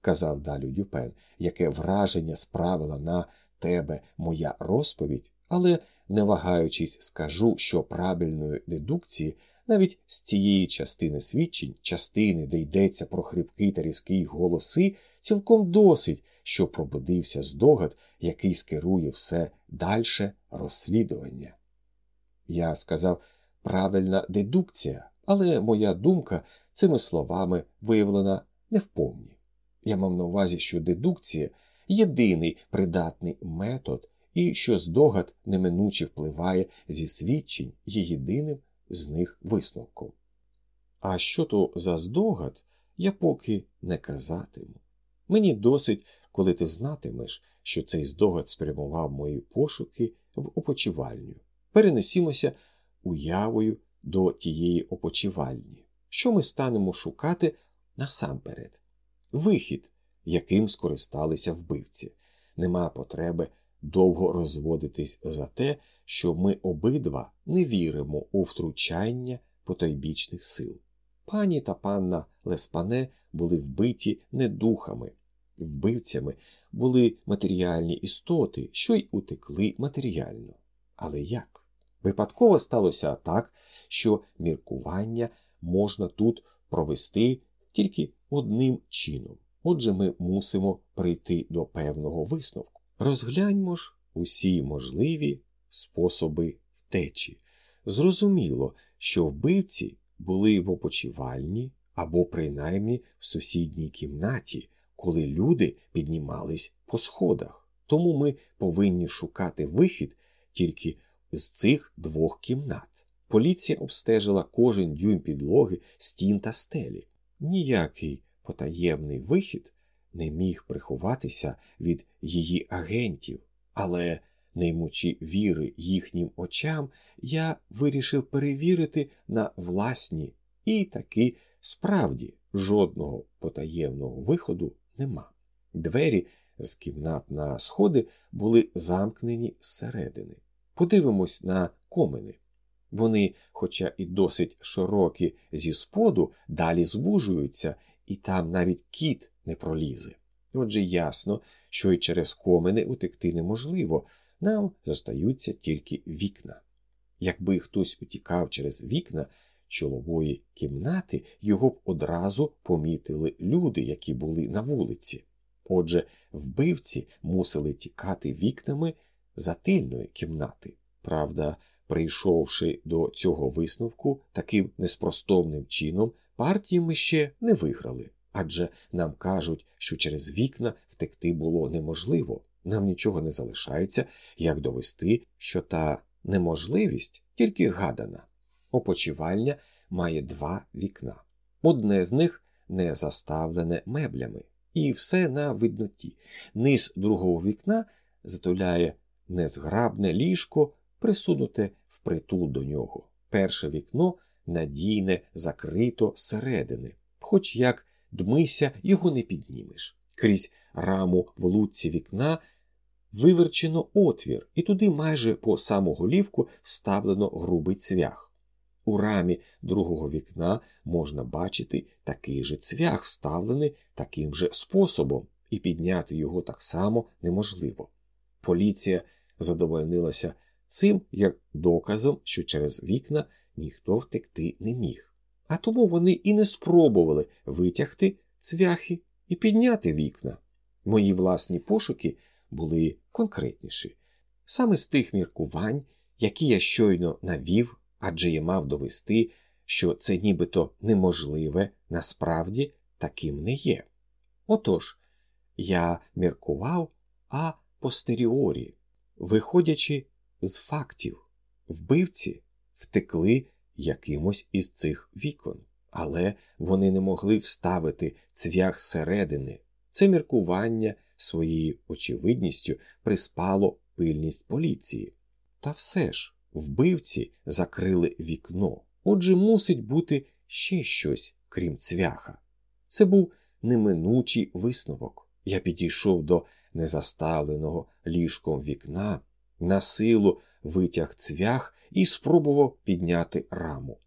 казав далі Дюпен, яке враження справила на тебе моя розповідь, але, не вагаючись, скажу, що правильної дедукції навіть з цієї частини свідчень, частини, де йдеться про хрипкий та різкий голоси, цілком досить, що пробудився здогад, який скерує все дальше розслідування. Я сказав правильна дедукція, але моя думка цими словами виявлена не вповні. Я мав на увазі, що дедукція єдиний придатний метод, і що здогад неминуче впливає зі свідчень є єдиним з них висновком. А що то за здогад, я поки не казатиму. Мені досить, коли ти знатимеш, що цей здогад спрямував мої пошуки в опочивальню. Перенесімося уявою до тієї опочивальні, що ми станемо шукати насамперед. Вихід, яким скористалися вбивці. нема потреби довго розводитись за те, що ми обидва не віримо у втручання потойбічних сил. Пані та панна Леспане були вбиті не духами, вбивцями були матеріальні істоти, що й утекли матеріально. Але як? Випадково сталося так, що міркування можна тут провести тільки одним чином. Отже, ми мусимо прийти до певного висновку. Розгляньмо ж усі можливі способи втечі. Зрозуміло, що вбивці були в опочивальні або принаймні в сусідній кімнаті, коли люди піднімались по сходах. Тому ми повинні шукати вихід тільки з цих двох кімнат. Поліція обстежила кожен дюйм підлоги, стін та стелі. Ніякий потаємний вихід не міг приховатися від її агентів, але, не ймучи віри їхнім очам, я вирішив перевірити на власні і таки справді жодного потаємного виходу нема. Двері з кімнат на сходи були замкнені зсередини. Подивимось на комини. Вони, хоча і досить широкі зі споду, далі звужуються, і там навіть кіт не пролізе. Отже, ясно, що й через комини утекти неможливо, нам зостаються тільки вікна. Якби хтось утікав через вікна чолової кімнати, його б одразу помітили люди, які були на вулиці. Отже, вбивці мусили тікати вікнами затильної кімнати. Правда, прийшовши до цього висновку таким неспростовним чином, партії ми ще не виграли, адже нам кажуть, що через вікна втекти було неможливо. Нам нічого не залишається, як довести, що та неможливість тільки гадана. Опочивальня має два вікна. Одне з них не заставлене меблями, і все на видноті. Низ другого вікна затуляє незграбне ліжко, присунуте впритул до нього. Перше вікно надійне, закрито зсередини, хоч як дмися, його не піднімеш. Крізь раму в лутці вікна виверчено отвір, і туди майже по саму голівку вставлено грубий цвях. У рамі другого вікна можна бачити такий же цвях, вставлений таким же способом, і підняти його так само неможливо. Поліція задовольнилася цим як доказом, що через вікна ніхто втекти не міг. А тому вони і не спробували витягти цвяхи і підняти вікна. Мої власні пошуки були конкретніші. Саме з тих міркувань, які я щойно навів, адже я мав довести, що це нібито неможливе, насправді таким не є. Отож, я міркував а постеріорі, виходячи з фактів, вбивці втекли якимось із цих вікон, але вони не могли вставити цвях зсередини. Це міркування своєю очевидністю приспало пильність поліції. Та все ж вбивці закрили вікно, отже, мусить бути ще щось, крім цвяха. Це був неминучий висновок. Я підійшов до незаставленого ліжком вікна, на силу витяг цвях і спробував підняти раму.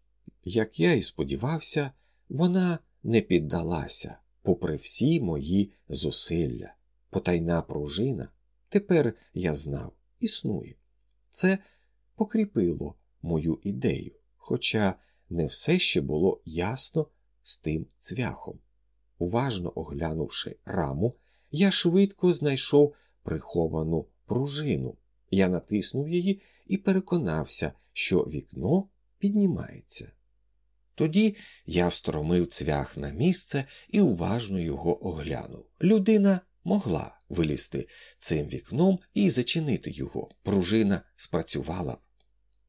Як я і сподівався, вона не піддалася, попри всі мої зусилля. Потайна пружина, тепер я знав, існує. Це покріпило мою ідею, хоча не все ще було ясно з тим цвяхом. Уважно оглянувши раму, я швидко знайшов приховану пружину. Я натиснув її і переконався, що вікно піднімається. Тоді я встромив цвях на місце і уважно його оглянув. Людина могла вилізти цим вікном і зачинити його. Пружина спрацювала б,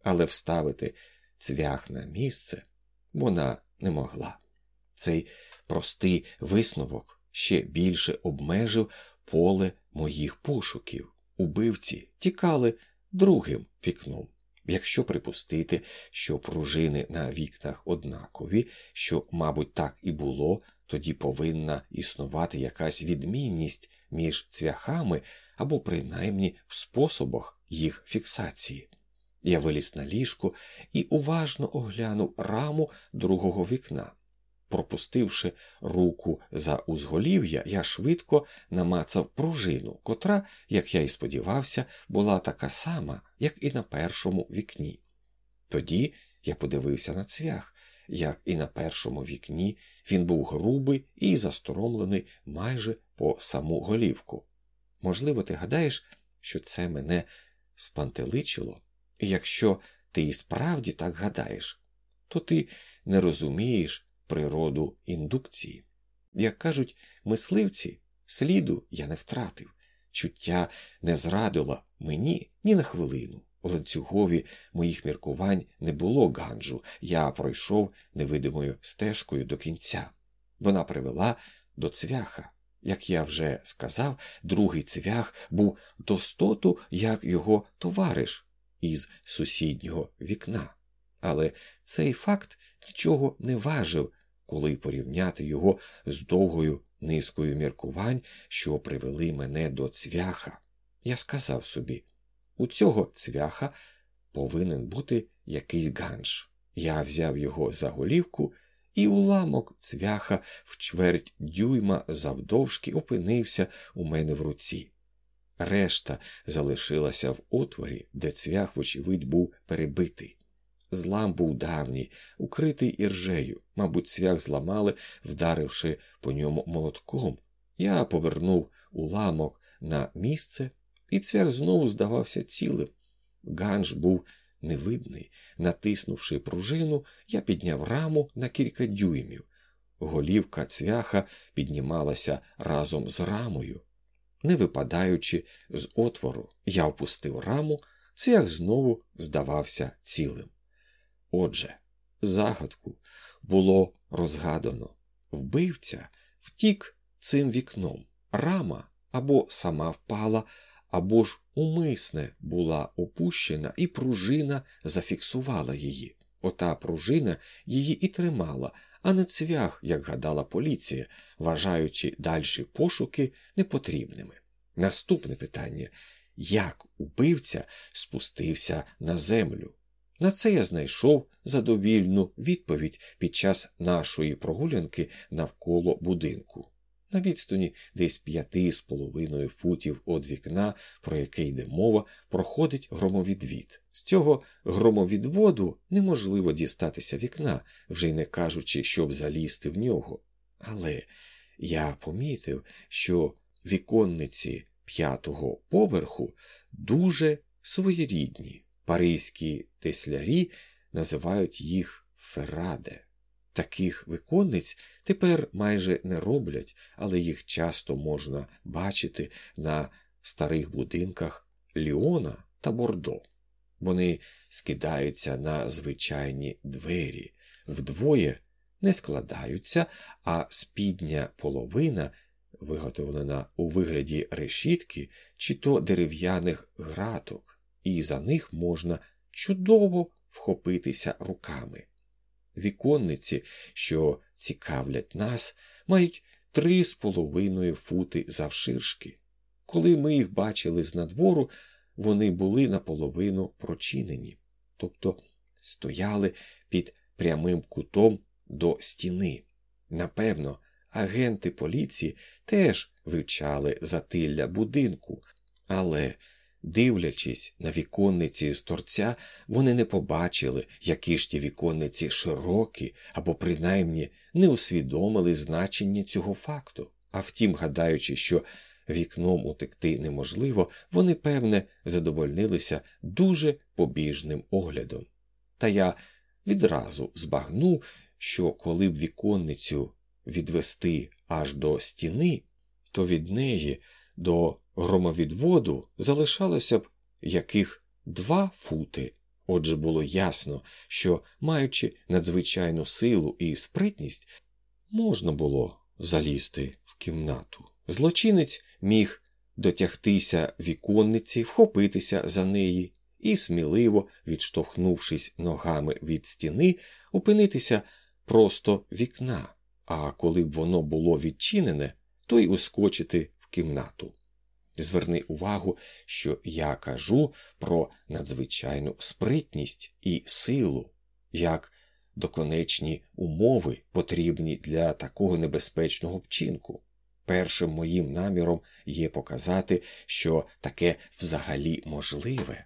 але вставити цвях на місце вона не могла. Цей простий висновок ще більше обмежив поле моїх пошуків. Убивці тікали другим вікном. Якщо припустити, що пружини на вікнах однакові, що, мабуть, так і було, тоді повинна існувати якась відмінність між цвяхами або принаймні в способах їх фіксації. Я виліз на ліжко і уважно оглянув раму другого вікна. Пропустивши руку за узголів'я, я швидко намацав пружину, котра, як я і сподівався, була така сама, як і на першому вікні. Тоді я подивився на цвях, як і на першому вікні, він був грубий і засторомлений майже по саму голівку. Можливо, ти гадаєш, що це мене спантеличило, і якщо ти і справді так гадаєш, то ти не розумієш природу індукції. Як кажуть мисливці, сліду я не втратив, чуття не зрадило мені ні на хвилину. У ланцюгові моїх міркувань не було ганджу, я пройшов невидимою стежкою до кінця. Вона привела до цвяха. Як я вже сказав, другий цвях був достоту, як його товариш із сусіднього вікна. Але цей факт нічого не важив, коли порівняти його з довгою низкою міркувань, що привели мене до цвяха. Я сказав собі у цього цвяха повинен бути якийсь ганж. Я взяв його за голівку, і уламок цвяха в чверть дюйма завдовжки опинився у мене в руці. Решта залишилася в отворі, де цвях, вочевидь, був перебитий. Злам був давній, укритий іржею, мабуть, цвях зламали, вдаривши по ньому молотком. Я повернув уламок на місце і цвях знову здавався цілим. Ганж був невидний. Натиснувши пружину, я підняв раму на кілька дюймів. Голівка цвяха піднімалася разом з рамою. Не випадаючи з отвору, я опустив раму, цвях знову здавався цілим. Отже, загадку було розгадано. Вбивця втік цим вікном. Рама або сама впала, або ж умисне була опущена, і пружина зафіксувала її. Ота пружина її і тримала, а не цвях, як гадала поліція, вважаючи дальші пошуки непотрібними. Наступне питання як убивця спустився на землю? На це я знайшов задовільну відповідь під час нашої прогулянки навколо будинку на відстані десь п'яти з половиною футів від вікна, про яке йде мова, проходить громовідвід. З цього громовідводу неможливо дістатися вікна, вже й не кажучи, щоб залізти в нього. Але я помітив, що віконниці п'ятого поверху дуже своєрідні. Паризькі теслярі називають їх фераде. Таких виконниць тепер майже не роблять, але їх часто можна бачити на старих будинках Ліона та Бордо. Вони скидаються на звичайні двері, вдвоє не складаються, а спідня половина, виготовлена у вигляді решітки чи то дерев'яних граток, і за них можна чудово вхопитися руками. Віконниці, що цікавлять нас, мають три з половиною фути завширшки. Коли ми їх бачили з надвору, вони були наполовину прочинені, тобто стояли під прямим кутом до стіни. Напевно, агенти поліції теж вивчали затилля будинку, але Дивлячись на віконниці з торця, вони не побачили, які ж ті віконниці широкі або принаймні не усвідомили значення цього факту. А втім, гадаючи, що вікном утекти неможливо, вони, певне, задовольнилися дуже побіжним оглядом. Та я відразу збагнув, що коли б віконницю відвести аж до стіни, то від неї до громовідводу залишалося б яких два фути. Отже, було ясно, що, маючи надзвичайну силу і спритність, можна було залізти в кімнату. Злочинець міг дотягтися віконниці, вхопитися за неї і, сміливо, відштовхнувшись ногами від стіни, опинитися просто вікна а коли б воно було відчинене, то й ускочити кімнату. Зверни увагу, що я кажу про надзвичайну спритність і силу, як доконечні умови потрібні для такого небезпечного вчинку. Першим моїм наміром є показати, що таке взагалі можливе,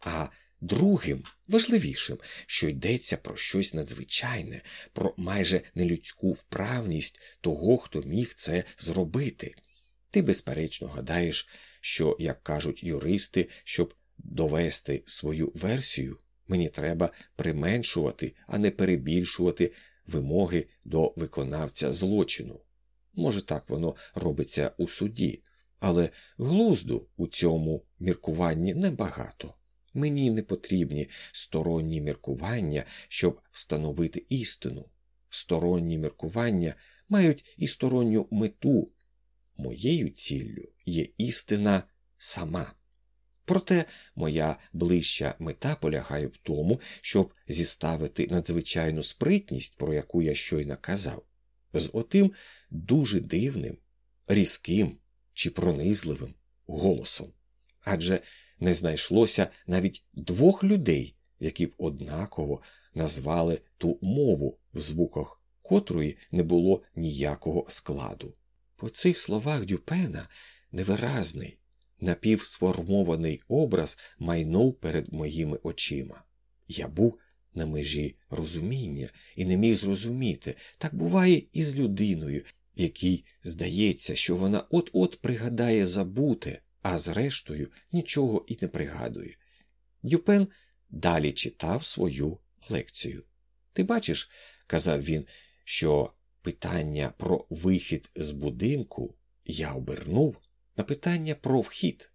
а другим, важливішим, що йдеться про щось надзвичайне, про майже нелюдську вправність того, хто міг це зробити. Ти, безперечно, гадаєш, що, як кажуть юристи, щоб довести свою версію, мені треба применшувати, а не перебільшувати вимоги до виконавця злочину. Може, так воно робиться у суді, але глузду у цьому міркуванні небагато. Мені не потрібні сторонні міркування, щоб встановити істину. Сторонні міркування мають і сторонню мету. Моєю ціллю є істина сама. Проте моя ближча мета полягає в тому, щоб зіставити надзвичайну спритність, про яку я щойно казав, з отим дуже дивним, різким чи пронизливим голосом. Адже не знайшлося навіть двох людей, які б однаково назвали ту мову, в звуках котрої не було ніякого складу. По цих словах Дюпена невиразний, напівсформований образ майнув перед моїми очима. Я був на межі розуміння і не міг зрозуміти, так буває і з людиною, якій здається, що вона от-от пригадає забуте, а зрештою нічого і не пригадує. Дюпен далі читав свою лекцію. Ти бачиш, казав він, що питання про вихід з будинку я обернув на питання про вхід.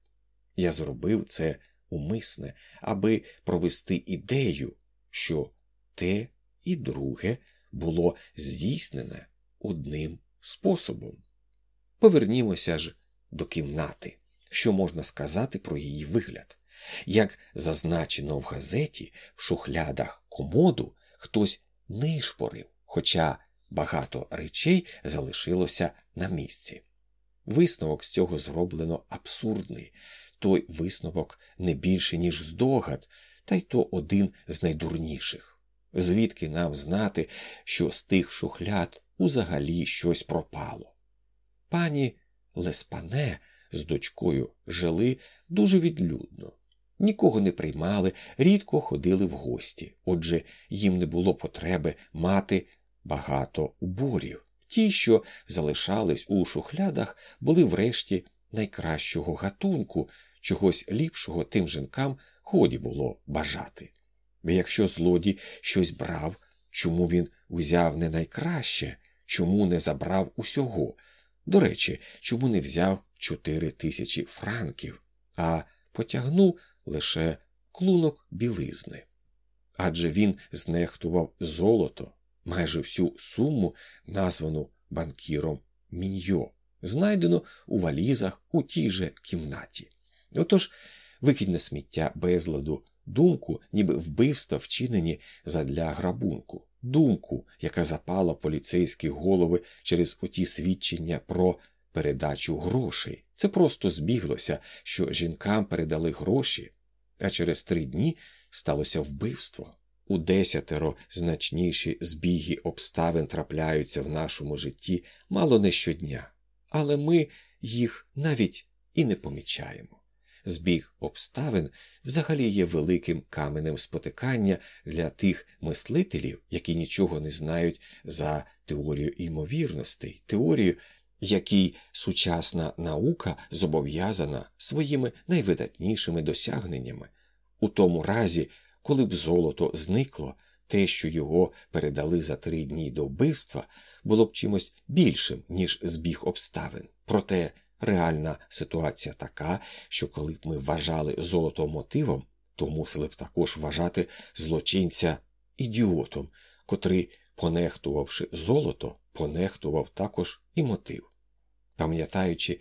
Я зробив це умисне, аби провести ідею, що те і друге було здійснене одним способом. Повернімося ж до кімнати, що можна сказати про її вигляд. Як зазначено в газеті, в шухлядах комоду хтось нишпорив, хоча багато речей залишилося на місці. Висновок з цього зроблено абсурдний, той висновок не більше, ніж здогад, та й то один з найдурніших. Звідки нам знати, що з тих шухляд узагалі щось пропало? Пані Леспане з дочкою жили дуже відлюдно. Нікого не приймали, рідко ходили в гості, отже, їм не було потреби мати багато уборів. Ті, що залишались у шухлядах, були врешті найкращого гатунку, чогось ліпшого тим жінкам годі було бажати. Бо якщо злодій щось брав, чому він узяв не найкраще, чому не забрав усього? До речі, чому не взяв чотири тисячі франків, а потягнув лише клунок білизни? Адже він знехтував золото, майже всю суму, названу банкіром Міньо, знайдено у валізах у тій же кімнаті. Отож, викинь сміття безладу, думку, ніби вбивства вчинені задля грабунку, думку, яка запала поліцейські голови через оті свідчення про передачу грошей. Це просто збіглося, що жінкам передали гроші, а через три дні сталося вбивство. У десятеро значніші збіги обставин трапляються в нашому житті мало не щодня, але ми їх навіть і не помічаємо. Збіг обставин взагалі є великим каменем спотикання для тих мислителів, які нічого не знають за теорію ймовірностей, теорію, якій сучасна наука зобов'язана своїми найвидатнішими досягненнями. У тому разі, коли б золото зникло, те, що його передали за три дні до вбивства, було б чимось більшим, ніж збіг обставин. Проте реальна ситуація така, що коли б ми вважали золото мотивом, то мусили б також вважати злочинця ідіотом, котрий, понехтувавши золото, понехтував також і мотив. Пам'ятаючи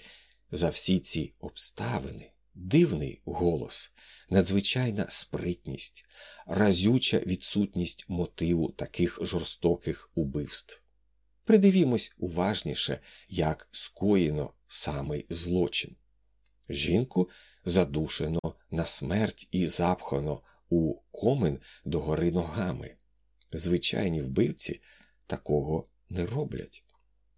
за всі ці обставини, дивний голос, надзвичайна спритність, разюча відсутність мотиву таких жорстоких убивств. Придивімось уважніше, як скоєно самий злочин. Жінку задушено на смерть і запхано у комин догори ногами. Звичайні вбивці такого не роблять.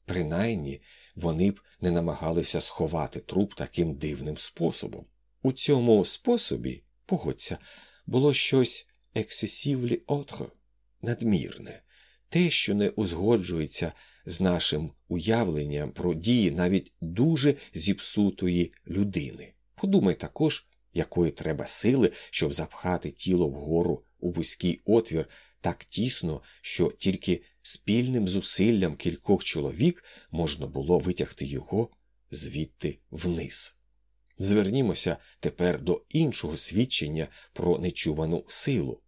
Принаймні вони б не намагалися сховати труп таким дивним способом. У цьому способі, погодься, було щось ексесівлі отро, надмірне, те, що не узгоджується з нашим уявленням про дії навіть дуже зіпсутої людини. Подумай також, якої треба сили, щоб запхати тіло вгору у вузький отвір так тісно, що тільки спільним зусиллям кількох чоловік можна було витягти його звідти вниз. Звернімося тепер до іншого свідчення про нечувану силу.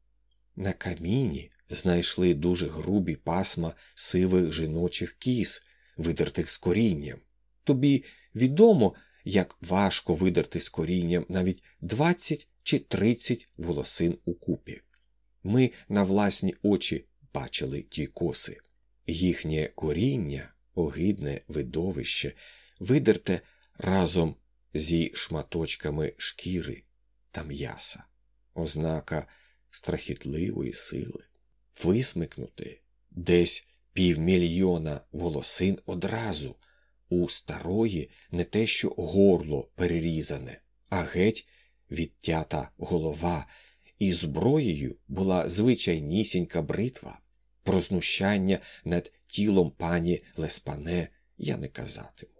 На каміні знайшли дуже грубі пасма сивих жіночих кіз, видертих з корінням. Тобі відомо, як важко видерти з корінням навіть 20 чи 30 волосин у купі. Ми на власні очі бачили ті коси. Їхнє коріння, огидне видовище, видерте разом зі шматочками шкіри та м'яса, ознака страхітливої сили, висмикнути десь півмільйона волосин одразу, у старої не те, що горло перерізане, а геть відтята голова, і зброєю була звичайнісінька бритва. Про знущання над тілом пані Леспане я не казатиму.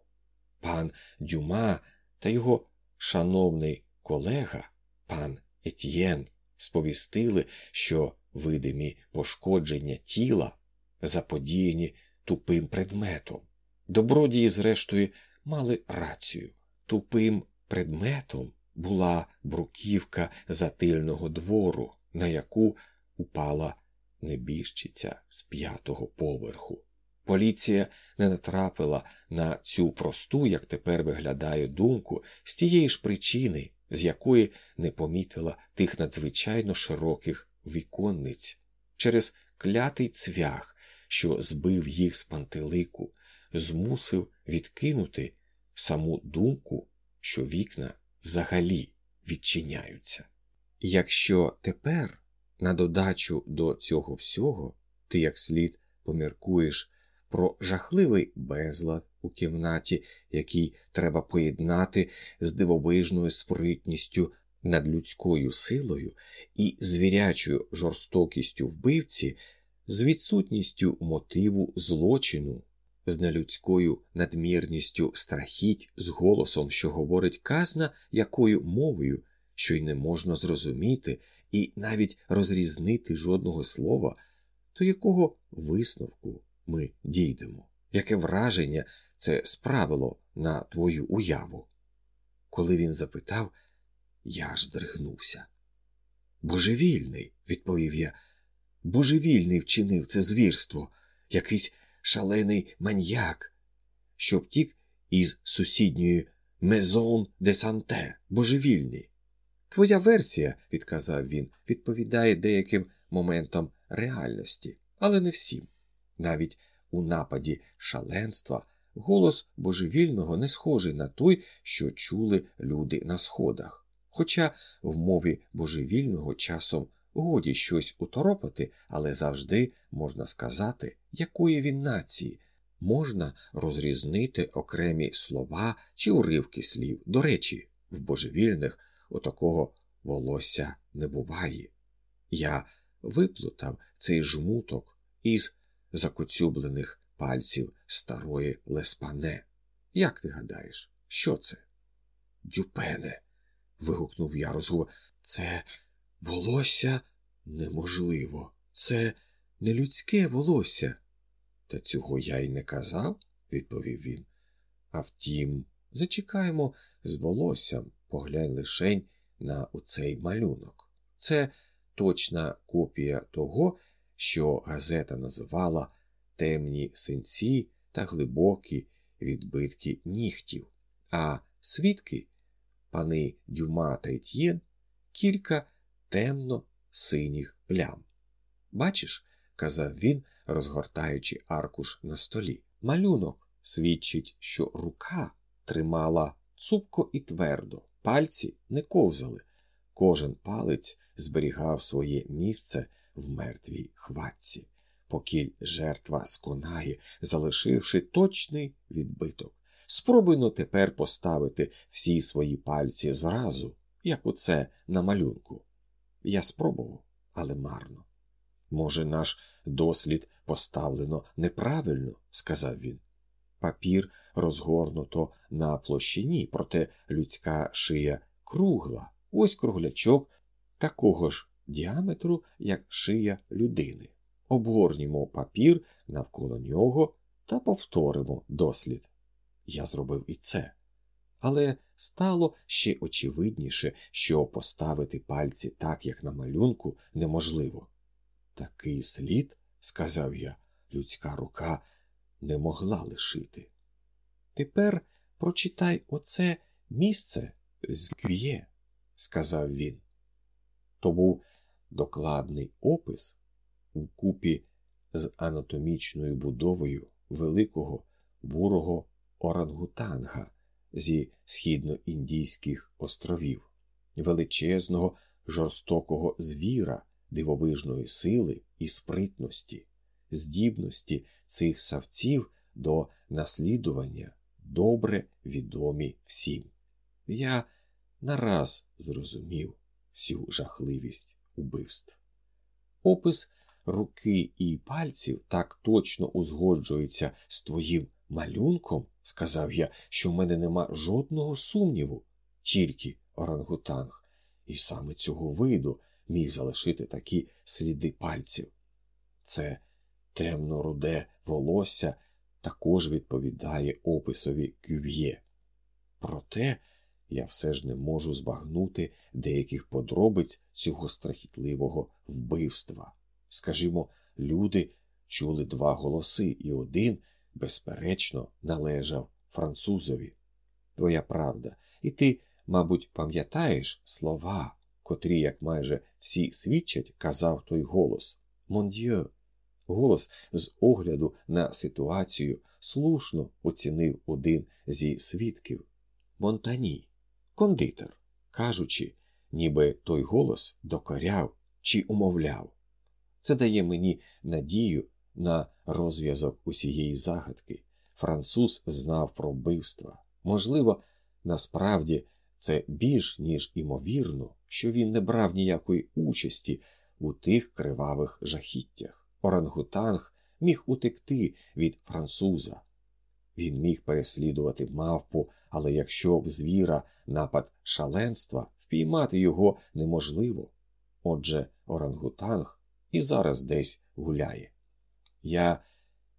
Пан Дюма та його шановний колега, пан Етьєн, сповістили, що видимі пошкодження тіла заподіяні тупим предметом. Добродії, зрештою, мали рацію. Тупим предметом була бруківка затильного двору, на яку упала небіжчиця з п'ятого поверху. Поліція не натрапила на цю просту, як тепер виглядає думку, з тієї ж причини, з якої не помітила тих надзвичайно широких віконниць, через клятий цвях, що збив їх з пантелику, змусив відкинути саму думку, що вікна взагалі відчиняються. Якщо тепер, на додачу до цього всього, ти як слід поміркуєш про жахливий безлад у кімнаті, який треба поєднати з дивовижною спритністю над людською силою і звірячою жорстокістю вбивці, з відсутністю мотиву злочину, з нелюдською надмірністю страхіть, з голосом, що говорить казна якою мовою, що й не можна зрозуміти, і навіть розрізнити жодного слова, то якого висновку ми дійдемо? Яке враження це справило на твою уяву? Коли він запитав, я здригнувся. Божевільний, відповів я, божевільний вчинив це звірство, якийсь шалений маньяк, що втік із сусідньої Мезон де Санте, божевільний. Твоя версія, відказав він, відповідає деяким моментам реальності, але не всім. Навіть у нападі шаленства голос божевільного не схожий на той, що чули люди на сходах. Хоча в мові божевільного часом годі щось уторопати, але завжди можна сказати, якої він нації, можна розрізнити окремі слова чи уривки слів. До речі, в божевільних отакого волосся не буває. Я виплутав цей жмуток із закоцюблених пальців старої леспане. Як ти гадаєш, що це? Дюпене. вигукнув я розгуб. Це волосся неможливо. Це не людське волосся. Та цього я й не казав, відповів він. А втім, зачекаємо з волоссям, поглянь лишень на оцей малюнок. Це точна копія того, що газета називала темні синці та глибокі відбитки нігтів, а свідки, пани Дюма та Етьєн, кілька темно синіх плям. Бачиш, казав він, розгортаючи аркуш на столі. Малюнок свідчить, що рука тримала цупко і твердо, пальці не ковзали. Кожен палець зберігав своє місце в мертвій хватці, покіль жертва сконає, залишивши точний відбиток. Спробуйно тепер поставити всі свої пальці зразу, як у це на малюнку. Я спробував, але марно. Може, наш дослід поставлено неправильно, сказав він. Папір розгорнуто на площині, проте людська шия кругла, ось круглячок такого ж діаметру, як шия людини. Обгорнімо папір навколо нього та повторимо дослід. Я зробив і це. Але стало ще очевидніше, що поставити пальці так, як на малюнку, неможливо. Такий слід, сказав я, людська рука не могла лишити. Тепер прочитай оце місце з кв'є, сказав він. То був докладний опис вкупі з анатомічною будовою великого бурого орангутанга зі східноіндійських островів, величезного жорстокого звіра, дивовижної сили і спритності, здібності цих савців до наслідування добре відомі всім. Я нараз зрозумів всю жахливість убивств. Опис руки і пальців так точно узгоджується з твоїм малюнком, сказав я, що в мене нема жодного сумніву, тільки орангутанг, і саме цього виду міг залишити такі сліди пальців. Це темно руде волосся також відповідає описові кюв'є. Проте я все ж не можу збагнути деяких подробиць цього страхітливого вбивства. Скажімо, люди чули два голоси, і один, безперечно, належав французові. Твоя правда, і ти, мабуть, пам'ятаєш слова, котрі, як майже всі свідчать, казав той голос Монд'є. Голос з огляду на ситуацію слушно оцінив один зі свідків Монтані, кондитер, кажучи, ніби той голос докоряв чи умовляв. Це дає мені надію на розв'язок усієї загадки. Француз знав про вбивства. Можливо, насправді це більш ніж імовірно, що він не брав ніякої участі у тих кривавих жахіттях орангутанг міг утекти від француза. Він міг переслідувати мавпу, але якщо в звіра напад шаленства, впіймати його неможливо. Отже, орангутанг і зараз десь гуляє. Я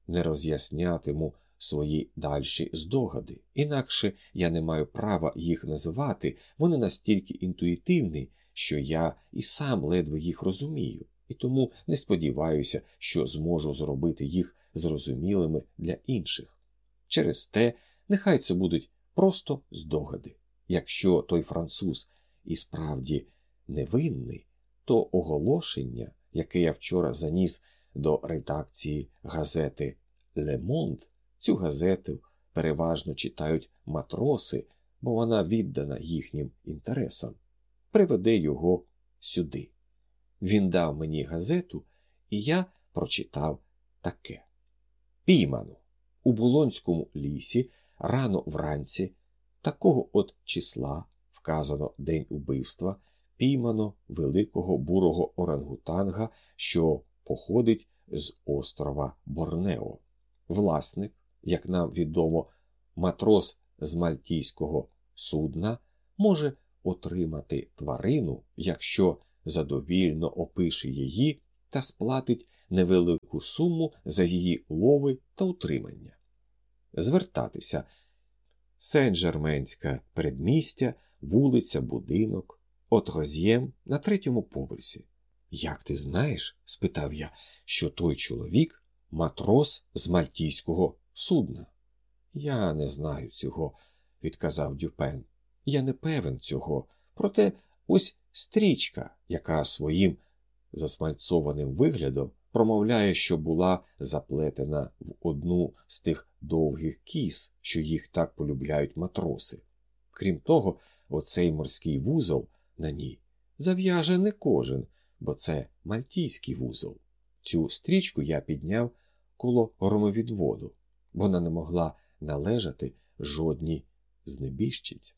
не роз'яснятиму свої дальші здогади, інакше я не маю права їх називати, вони настільки інтуїтивні, що я і сам ледве їх розумію і тому не сподіваюся, що зможу зробити їх зрозумілими для інших. Через те, нехай це будуть просто здогади. Якщо той француз і справді невинний, то оголошення, яке я вчора заніс до редакції газети Le Monde, цю газету переважно читають матроси, бо вона віддана їхнім інтересам, приведе його сюди. Він дав мені газету, і я прочитав таке: Піймано у Булонському лісі рано вранці, такого от числа, вказано день убивства, піймано великого бурого орангутанга, що походить з острова Борнео. Власник, як нам відомо, матрос з мальтійського судна може отримати тварину, якщо задовільно опише її та сплатить невелику суму за її лови та утримання. Звертатися Сен-Жерменське передмістя, вулиця, будинок, от Роз'єм на третьому поверсі. Як ти знаєш? спитав я, що той чоловік матрос з мальтійського судна. Я не знаю цього, відказав Дюпен. Я не певен цього, проте ось стрічка, яка своїм засмальцованим виглядом промовляє, що була заплетена в одну з тих довгих кіз, що їх так полюбляють матроси. Крім того, оцей морський вузол на ній зав'яже не кожен, бо це мальтійський вузол. Цю стрічку я підняв коло громовідводу. Вона не могла належати жодній з небіжчиць.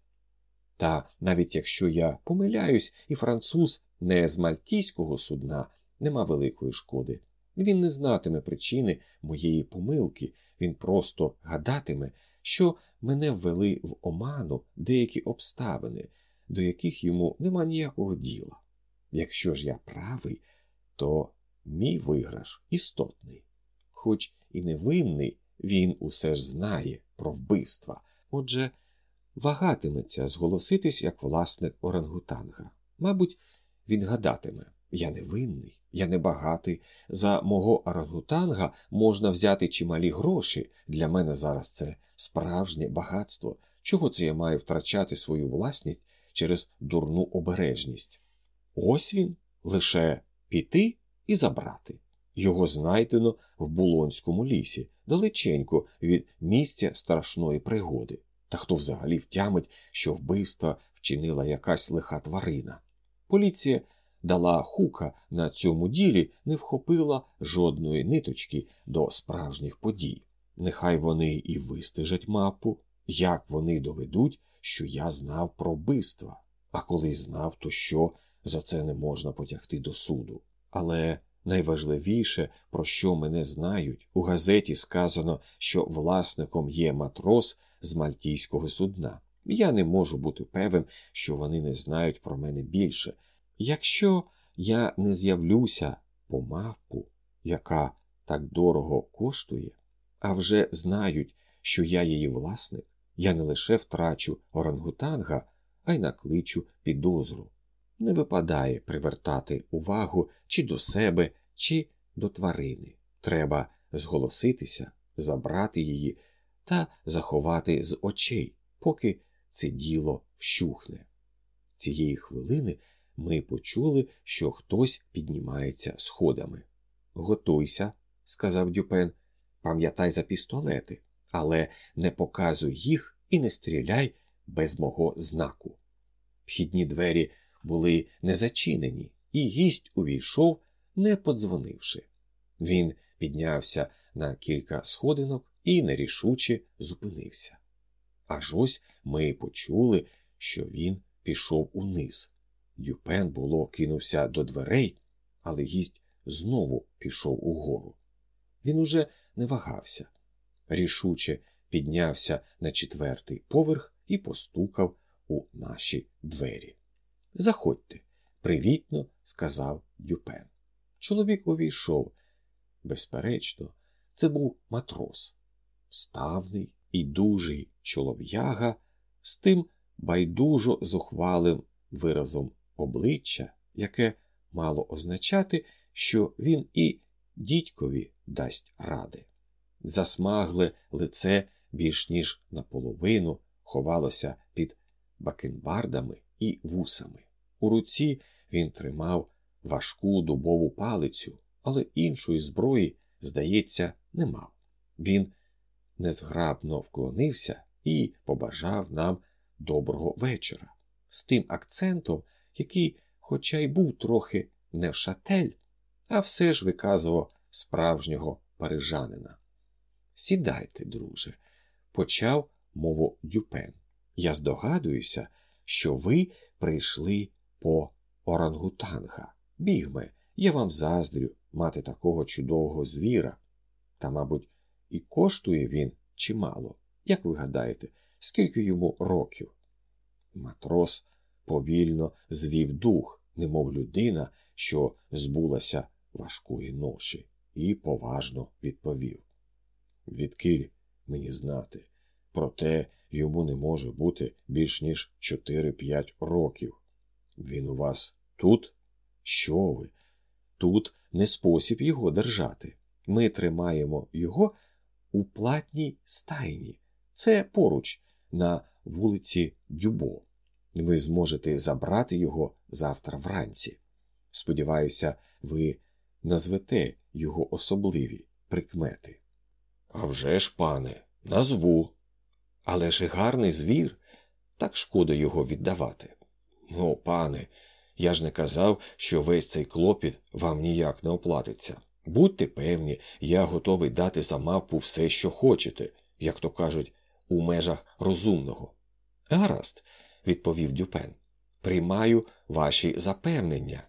Та навіть якщо я помиляюсь, і француз не з мальтійського судна, нема великої шкоди. Він не знатиме причини моєї помилки, він просто гадатиме, що мене ввели в оману деякі обставини, до яких йому нема ніякого діла. Якщо ж я правий, то мій виграш істотний. Хоч і невинний, він усе ж знає про вбивства. Отже, вагатиметься зголоситись як власник орангутанга. Мабуть, він гадатиме я невинний, я небагатий. За мого орангутанга можна взяти чималі гроші. Для мене зараз це справжнє багатство. Чого це я маю втрачати свою власність через дурну обережність? Ось він лише піти і забрати. Його знайдено в Булонському лісі, далеченько від місця страшної пригоди. Та хто взагалі втямить, що вбивство вчинила якась лиха тварина? Поліція дала хука на цьому ділі, не вхопила жодної ниточки до справжніх подій. Нехай вони і вистежать мапу, як вони доведуть, що я знав про вбивства, а коли знав, то що за це не можна потягти до суду. Але найважливіше, про що мене знають, у газеті сказано, що власником є матрос з мальтійського судна. Я не можу бути певен, що вони не знають про мене більше. Якщо я не з'явлюся по мапу, яка так дорого коштує, а вже знають, що я її власник, я не лише втрачу орангутанга, а й накличу підозру. Не випадає привертати увагу чи до себе, чи до тварини. Треба зголоситися, забрати її та заховати з очей, поки це діло вщухне. Цієї хвилини ми почули, що хтось піднімається сходами. Готуйся, сказав Дюпен, пам'ятай за пістолети, але не показуй їх і не стріляй без мого знаку. Вхідні двері були не зачинені, і гість увійшов, не подзвонивши. Він піднявся на кілька сходинок і нерішуче зупинився. Аж ось ми почули, що він пішов униз. Дюпен було кинувся до дверей, але гість знову пішов угору. Він уже не вагався. Рішуче піднявся на четвертий поверх і постукав у наші двері. Заходьте, привітно сказав Дюпен. Чоловік увійшов. Безперечно, це був матрос, ставний і дужий чолов'яга з тим байдужо зухвалим виразом обличчя, яке мало означати, що він і дідькові дасть ради. Засмагле лице більш ніж наполовину ховалося під бакенбардами і вусами. У руці він тримав важку дубову палицю, але іншої зброї, здається, не мав. Він незграбно вклонився і побажав нам доброго вечора з тим акцентом, який, хоча й був трохи не в шатель, а все ж виказував справжнього парижанина. Сідайте, друже, почав мову Дюпен. Я здогадуюся, що ви прийшли по орангутанга. Бігме, я вам заздрю мати такого чудового звіра. Та, мабуть, і коштує він чимало. Як ви гадаєте, скільки йому років? Матрос повільно звів дух, немов людина, що збулася важкої ноші, і поважно відповів Відкіль мені знати, проте йому не може бути більш ніж 4-5 років. Він у вас тут? Що ви? Тут не спосіб його держати. Ми тримаємо його у платній стайні. Це поруч на вулиці Дюбо. Ви зможете забрати його завтра вранці. Сподіваюся, ви назвете його особливі прикмети. «А вже ж, пане, назву. Але ж гарний звір, так шкода його віддавати. О, пане, я ж не казав, що весь цей клопіт вам ніяк не оплатиться. Будьте певні, я готовий дати за мавпу все, що хочете, як то кажуть, у межах розумного. Гаразд, відповів Дюпен. Приймаю ваші запевнення.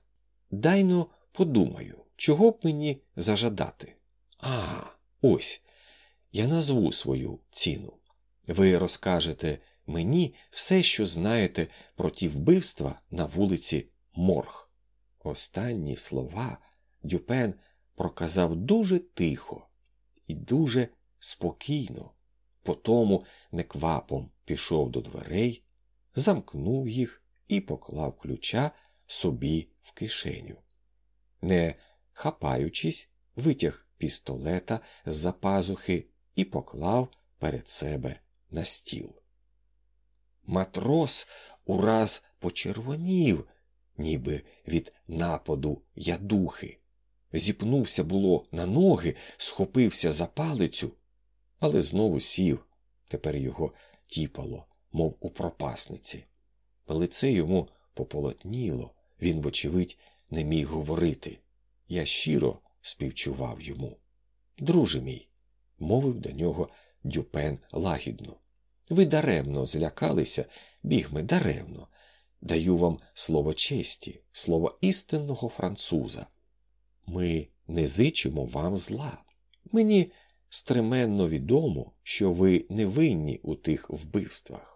Дайно подумаю, чого б мені зажадати. А, ось я назву свою ціну. Ви розкажете мені все, що знаєте про ті вбивства на вулиці Морг. Останні слова Дюпен проказав дуже тихо і дуже спокійно, потому неквапом пішов до дверей, замкнув їх і поклав ключа собі в кишеню. Не хапаючись, витяг пістолета з за пазухи і поклав перед себе на стіл. Матрос ураз почервонів, ніби від нападу ядухи. Зіпнувся було на ноги, схопився за палицю, але знову сів. Тепер його тіпало, мов у пропасниці. Лице йому пополотніло, він, вочевидь, не міг говорити. Я щиро співчував йому. Друже мій, мовив до нього Дюпен лагідно. Ви даремно злякалися, бігме, даремно. Даю вам слово честі, слово істинного француза. Ми не зичимо вам зла. Мені стременно відомо, що ви не винні у тих вбивствах,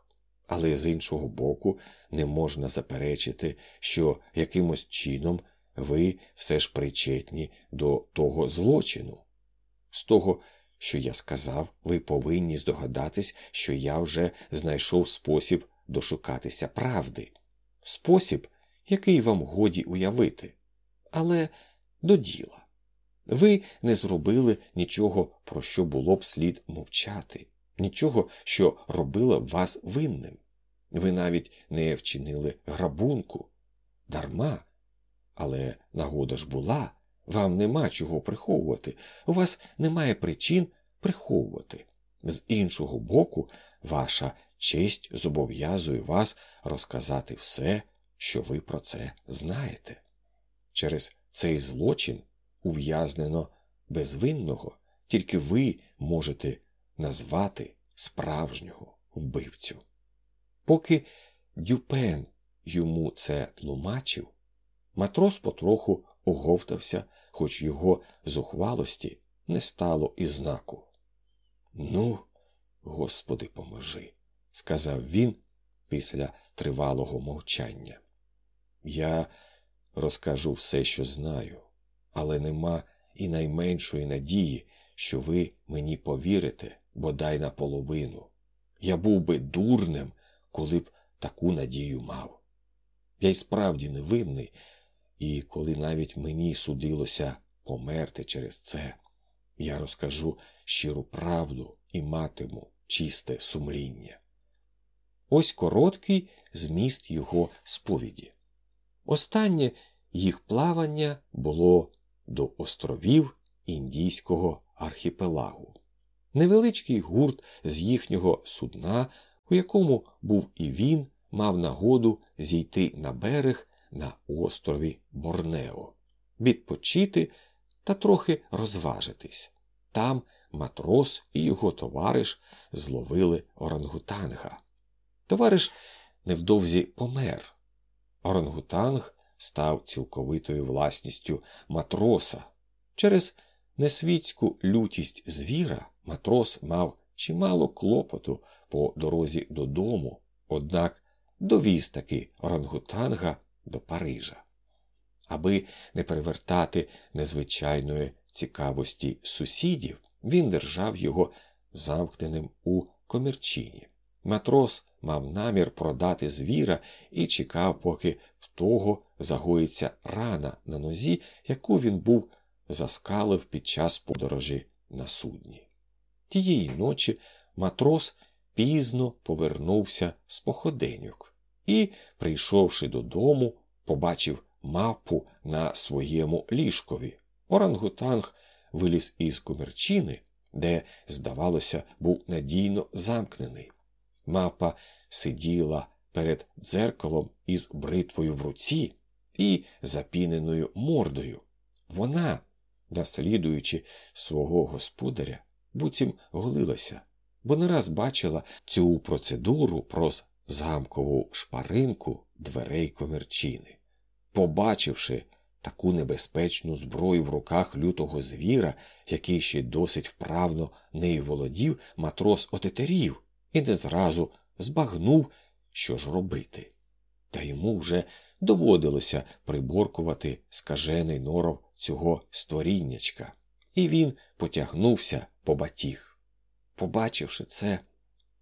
але з іншого боку, не можна заперечити, що якимось чином ви все ж причетні до того злочину. З того, що я сказав, ви повинні здогадатись, що я вже знайшов спосіб дошукатися правди, спосіб, який вам годі уявити. Але до діла. Ви не зробили нічого, про що було б слід мовчати, нічого, що робило вас винним. Ви навіть не вчинили грабунку дарма. Але нагода ж була, вам нема чого приховувати, у вас немає причин приховувати. З іншого боку, ваша честь зобов'язує вас розказати все, що ви про це знаєте. Через цей злочин ув'язнено безвинного, тільки ви можете назвати справжнього вбивцю. Поки Дюпен йому це тлумачив, матрос потроху оговтався, хоч його зухвалості не стало і знаку. Ну, Господи, поможи, сказав він після тривалого мовчання. Я розкажу все, що знаю, але нема і найменшої надії, що ви мені повірите, бодай наполовину. Я був би дурним, коли б таку надію мав. Я й справді невинний, і коли навіть мені судилося померти через це, я розкажу щиру правду і матиму чисте сумління. Ось короткий зміст його сповіді. Останнє їх плавання було до островів Індійського архіпелагу. Невеличкий гурт з їхнього судна, у якому був і він, мав нагоду зійти на берег на острові Борнео, відпочити та трохи розважитись. Там матрос і його товариш зловили орангутанга. Товариш невдовзі помер. Орангутанг став цілковитою власністю матроса. Через несвітську лютість звіра матрос мав чимало клопоту по дорозі додому, однак довіз таки орангутанга до Парижа. Аби не перевертати незвичайної цікавості сусідів, він держав його замкненим у комірчині. Матрос мав намір продати звіра і чекав, поки в того загоїться рана на нозі, яку він був заскалив під час подорожі на судні. Тієї ночі матрос пізно повернувся з походеньок і, прийшовши додому, побачив мавпу на своєму ліжкові, Орангутанг виліз із комірчини, де, здавалося, був надійно замкнений. Мапа сиділа перед дзеркалом із бритвою в руці і запіненою мордою. Вона, наслідуючи свого господаря, буцім голилася, бо не раз бачила цю процедуру про замкову шпаринку дверей комірчини. Побачивши таку небезпечну зброю в руках лютого звіра, який ще досить вправно нею володів, матрос отетерів і не зразу збагнув, що ж робити. Та йому вже доводилося приборкувати скажений норов цього створіннячка, і він потягнувся по батіг. Побачивши це,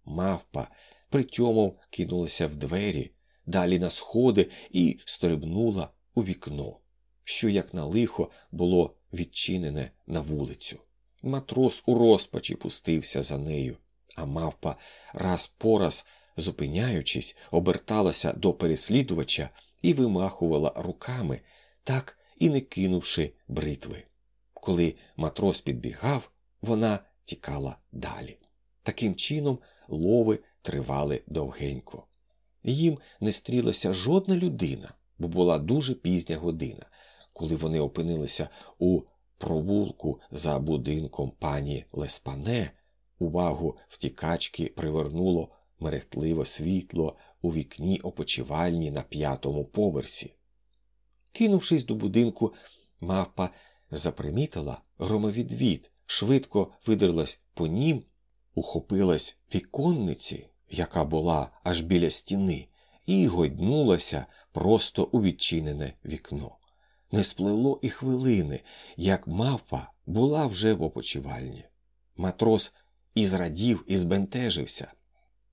мавпа притьомом кинулася в двері, далі на сходи і стрибнула у вікно, що, як на лихо, було відчинене на вулицю. Матрос у розпачі пустився за нею, а мавпа раз по раз, зупиняючись, оберталася до переслідувача і вимахувала руками, так і не кинувши бритви. Коли матрос підбігав, вона тікала далі. Таким чином, лови тривали довгенько. Їм не стрілася жодна людина, бо була дуже пізня година, коли вони опинилися у провулку за будинком пані Леспане, увагу втікачки привернуло мерехтливе світло у вікні опочивальні на п'ятому поверсі. Кинувшись до будинку, мавпа запримітила громовідвід, швидко видерлась по нім, ухопилась віконниці, яка була аж біля стіни, і гойднулася просто у відчинене вікно. Не спливло і хвилини, як мавпа була вже в опочивальні. Матрос і зрадів, і збентежився.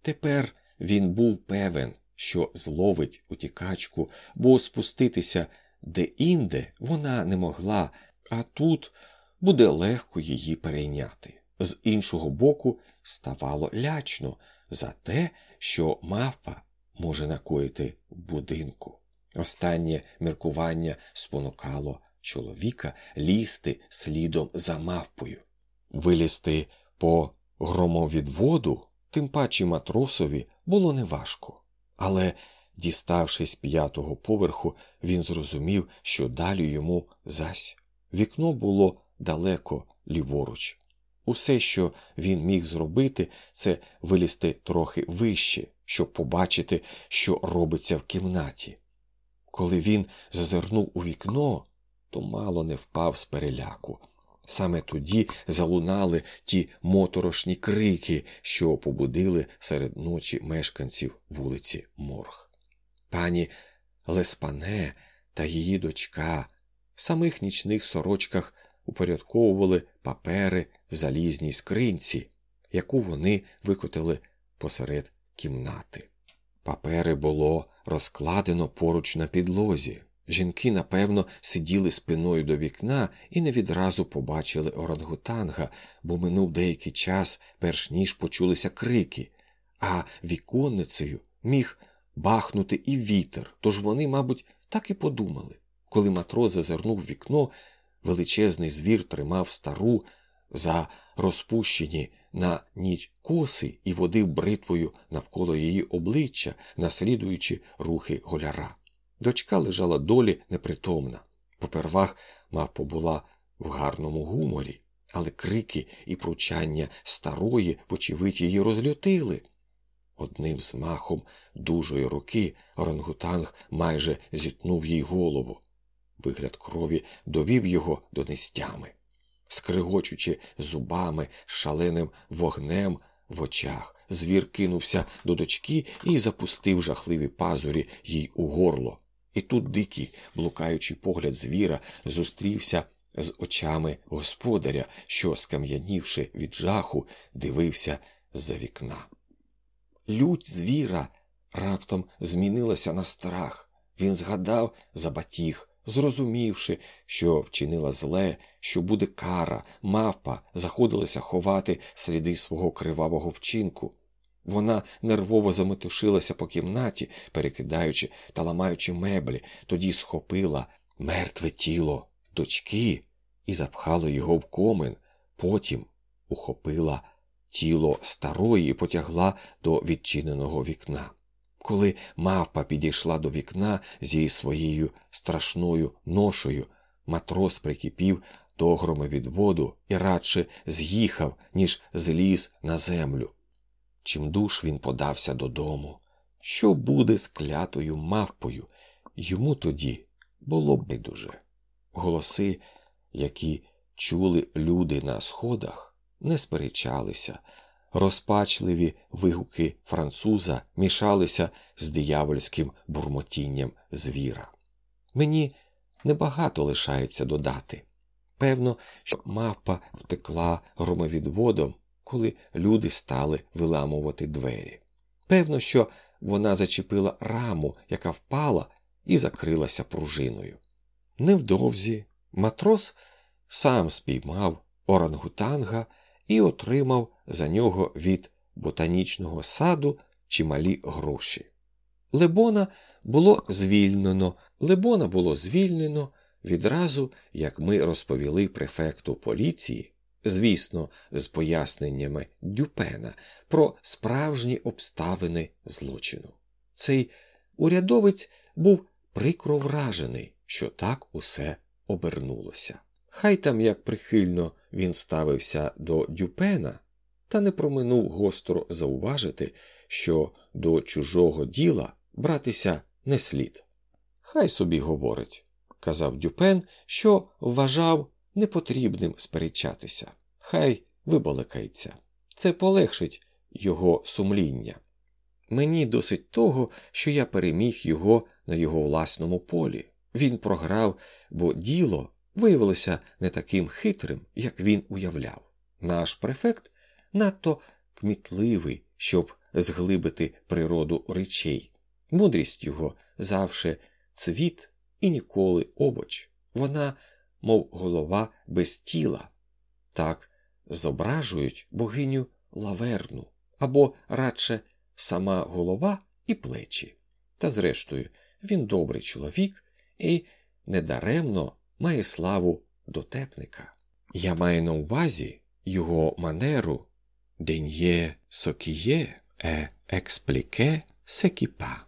Тепер він був певен, що зловить утікачку, бо спуститися де-інде вона не могла, а тут буде легко її перейняти. З іншого боку, ставало лячно за те, що мавпа може накоїти будинку. Останнє міркування спонукало чоловіка лізти слідом за мавпою, вилізти по громовідводу, тим паче матросові було неважко. Але, діставшись п'ятого поверху, він зрозумів, що далі йому зась. Вікно було далеко ліворуч. Усе, що він міг зробити, це вилізти трохи вище, щоб побачити, що робиться в кімнаті. Коли він зазирнув у вікно, то мало не впав з переляку. Саме тоді залунали ті моторошні крики, що побудили серед ночі мешканців вулиці Морг. Пані Леспане та її дочка в самих нічних сорочках упорядковували папери в залізній скринці, яку вони викотили посеред кімнати. Папери було розкладено поруч на підлозі. Жінки, напевно, сиділи спиною до вікна і не відразу побачили орангутанга, бо минув деякий час, перш ніж почулися крики, а віконницею міг бахнути і вітер, тож вони, мабуть, так і подумали. Коли матрос зазирнув вікно, величезний звір тримав стару за розпущені на ніч коси і водив бритвою навколо її обличчя, наслідуючи рухи голяра. Дочка лежала долі непритомна. Попервах мавпа була в гарному гуморі, але крики і пручання старої, вочевидь, її розлютили. Одним змахом дужої руки орангутанг майже зітнув їй голову. Вигляд крові довів його до нестями. Скригочучи зубами, шаленим вогнем в очах, звір кинувся до дочки і запустив жахливі пазурі їй у горло. І тут дикий, блукаючий погляд звіра, зустрівся з очами господаря, що, скам'янівши від жаху, дивився з-за вікна. Лють звіра раптом змінилася на страх. Він згадав за батіг, зрозумівши, що вчинила зле, що буде кара, мавпа заходилася ховати сліди свого кривавого вчинку. Вона нервово заметушилася по кімнаті, перекидаючи та ламаючи меблі, тоді схопила мертве тіло дочки і запхала його в комен, потім ухопила тіло старої і потягла до відчиненого вікна. Коли мавпа підійшла до вікна зі своєю страшною ношою, матрос прикипів до громовідводу і радше з'їхав, ніж зліз на землю. Чимдуж він подався додому. Що буде з клятою мавпою? Йому тоді було байдуже. Голоси, які чули люди на сходах, не сперечалися. Розпачливі вигуки француза мішалися з диявольським бурмотінням звіра. Мені небагато лишається додати. Певно, що мавпа втекла громовідводом, коли люди стали виламувати двері. Певно, що вона зачепила раму, яка впала, і закрилася пружиною. Невдовзі матрос сам спіймав орангутанга і отримав за нього від ботанічного саду чималі гроші. Лебона було звільнено, Лебона було звільнено відразу, як ми розповіли префекту поліції, звісно, з поясненнями Дюпена про справжні обставини злочину. Цей урядовець був прикро вражений, що так усе обернулося. Хай там як прихильно він ставився до Дюпена, та не проминув гостро зауважити, що до чужого діла братися не слід. Хай собі говорить, казав Дюпен, що вважав непотрібним сперечатися. Хай вибаликається. Це полегшить його сумління. Мені досить того, що я переміг його на його власному полі. Він програв, бо діло виявилося не таким хитрим, як він уявляв. Наш префект надто кмітливий, щоб зглибити природу речей. Мудрість його завше цвіт і ніколи обоч. Вона, мов голова без тіла, так зображують богиню лаверну або радше сама голова і плечі. Та, зрештою, він добрий чоловік і недаремно має славу дотепника. Я маю на увазі його манеру ден'є сокіє е експліке секіпа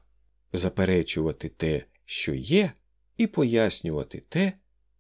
заперечувати те, що є, і пояснювати те,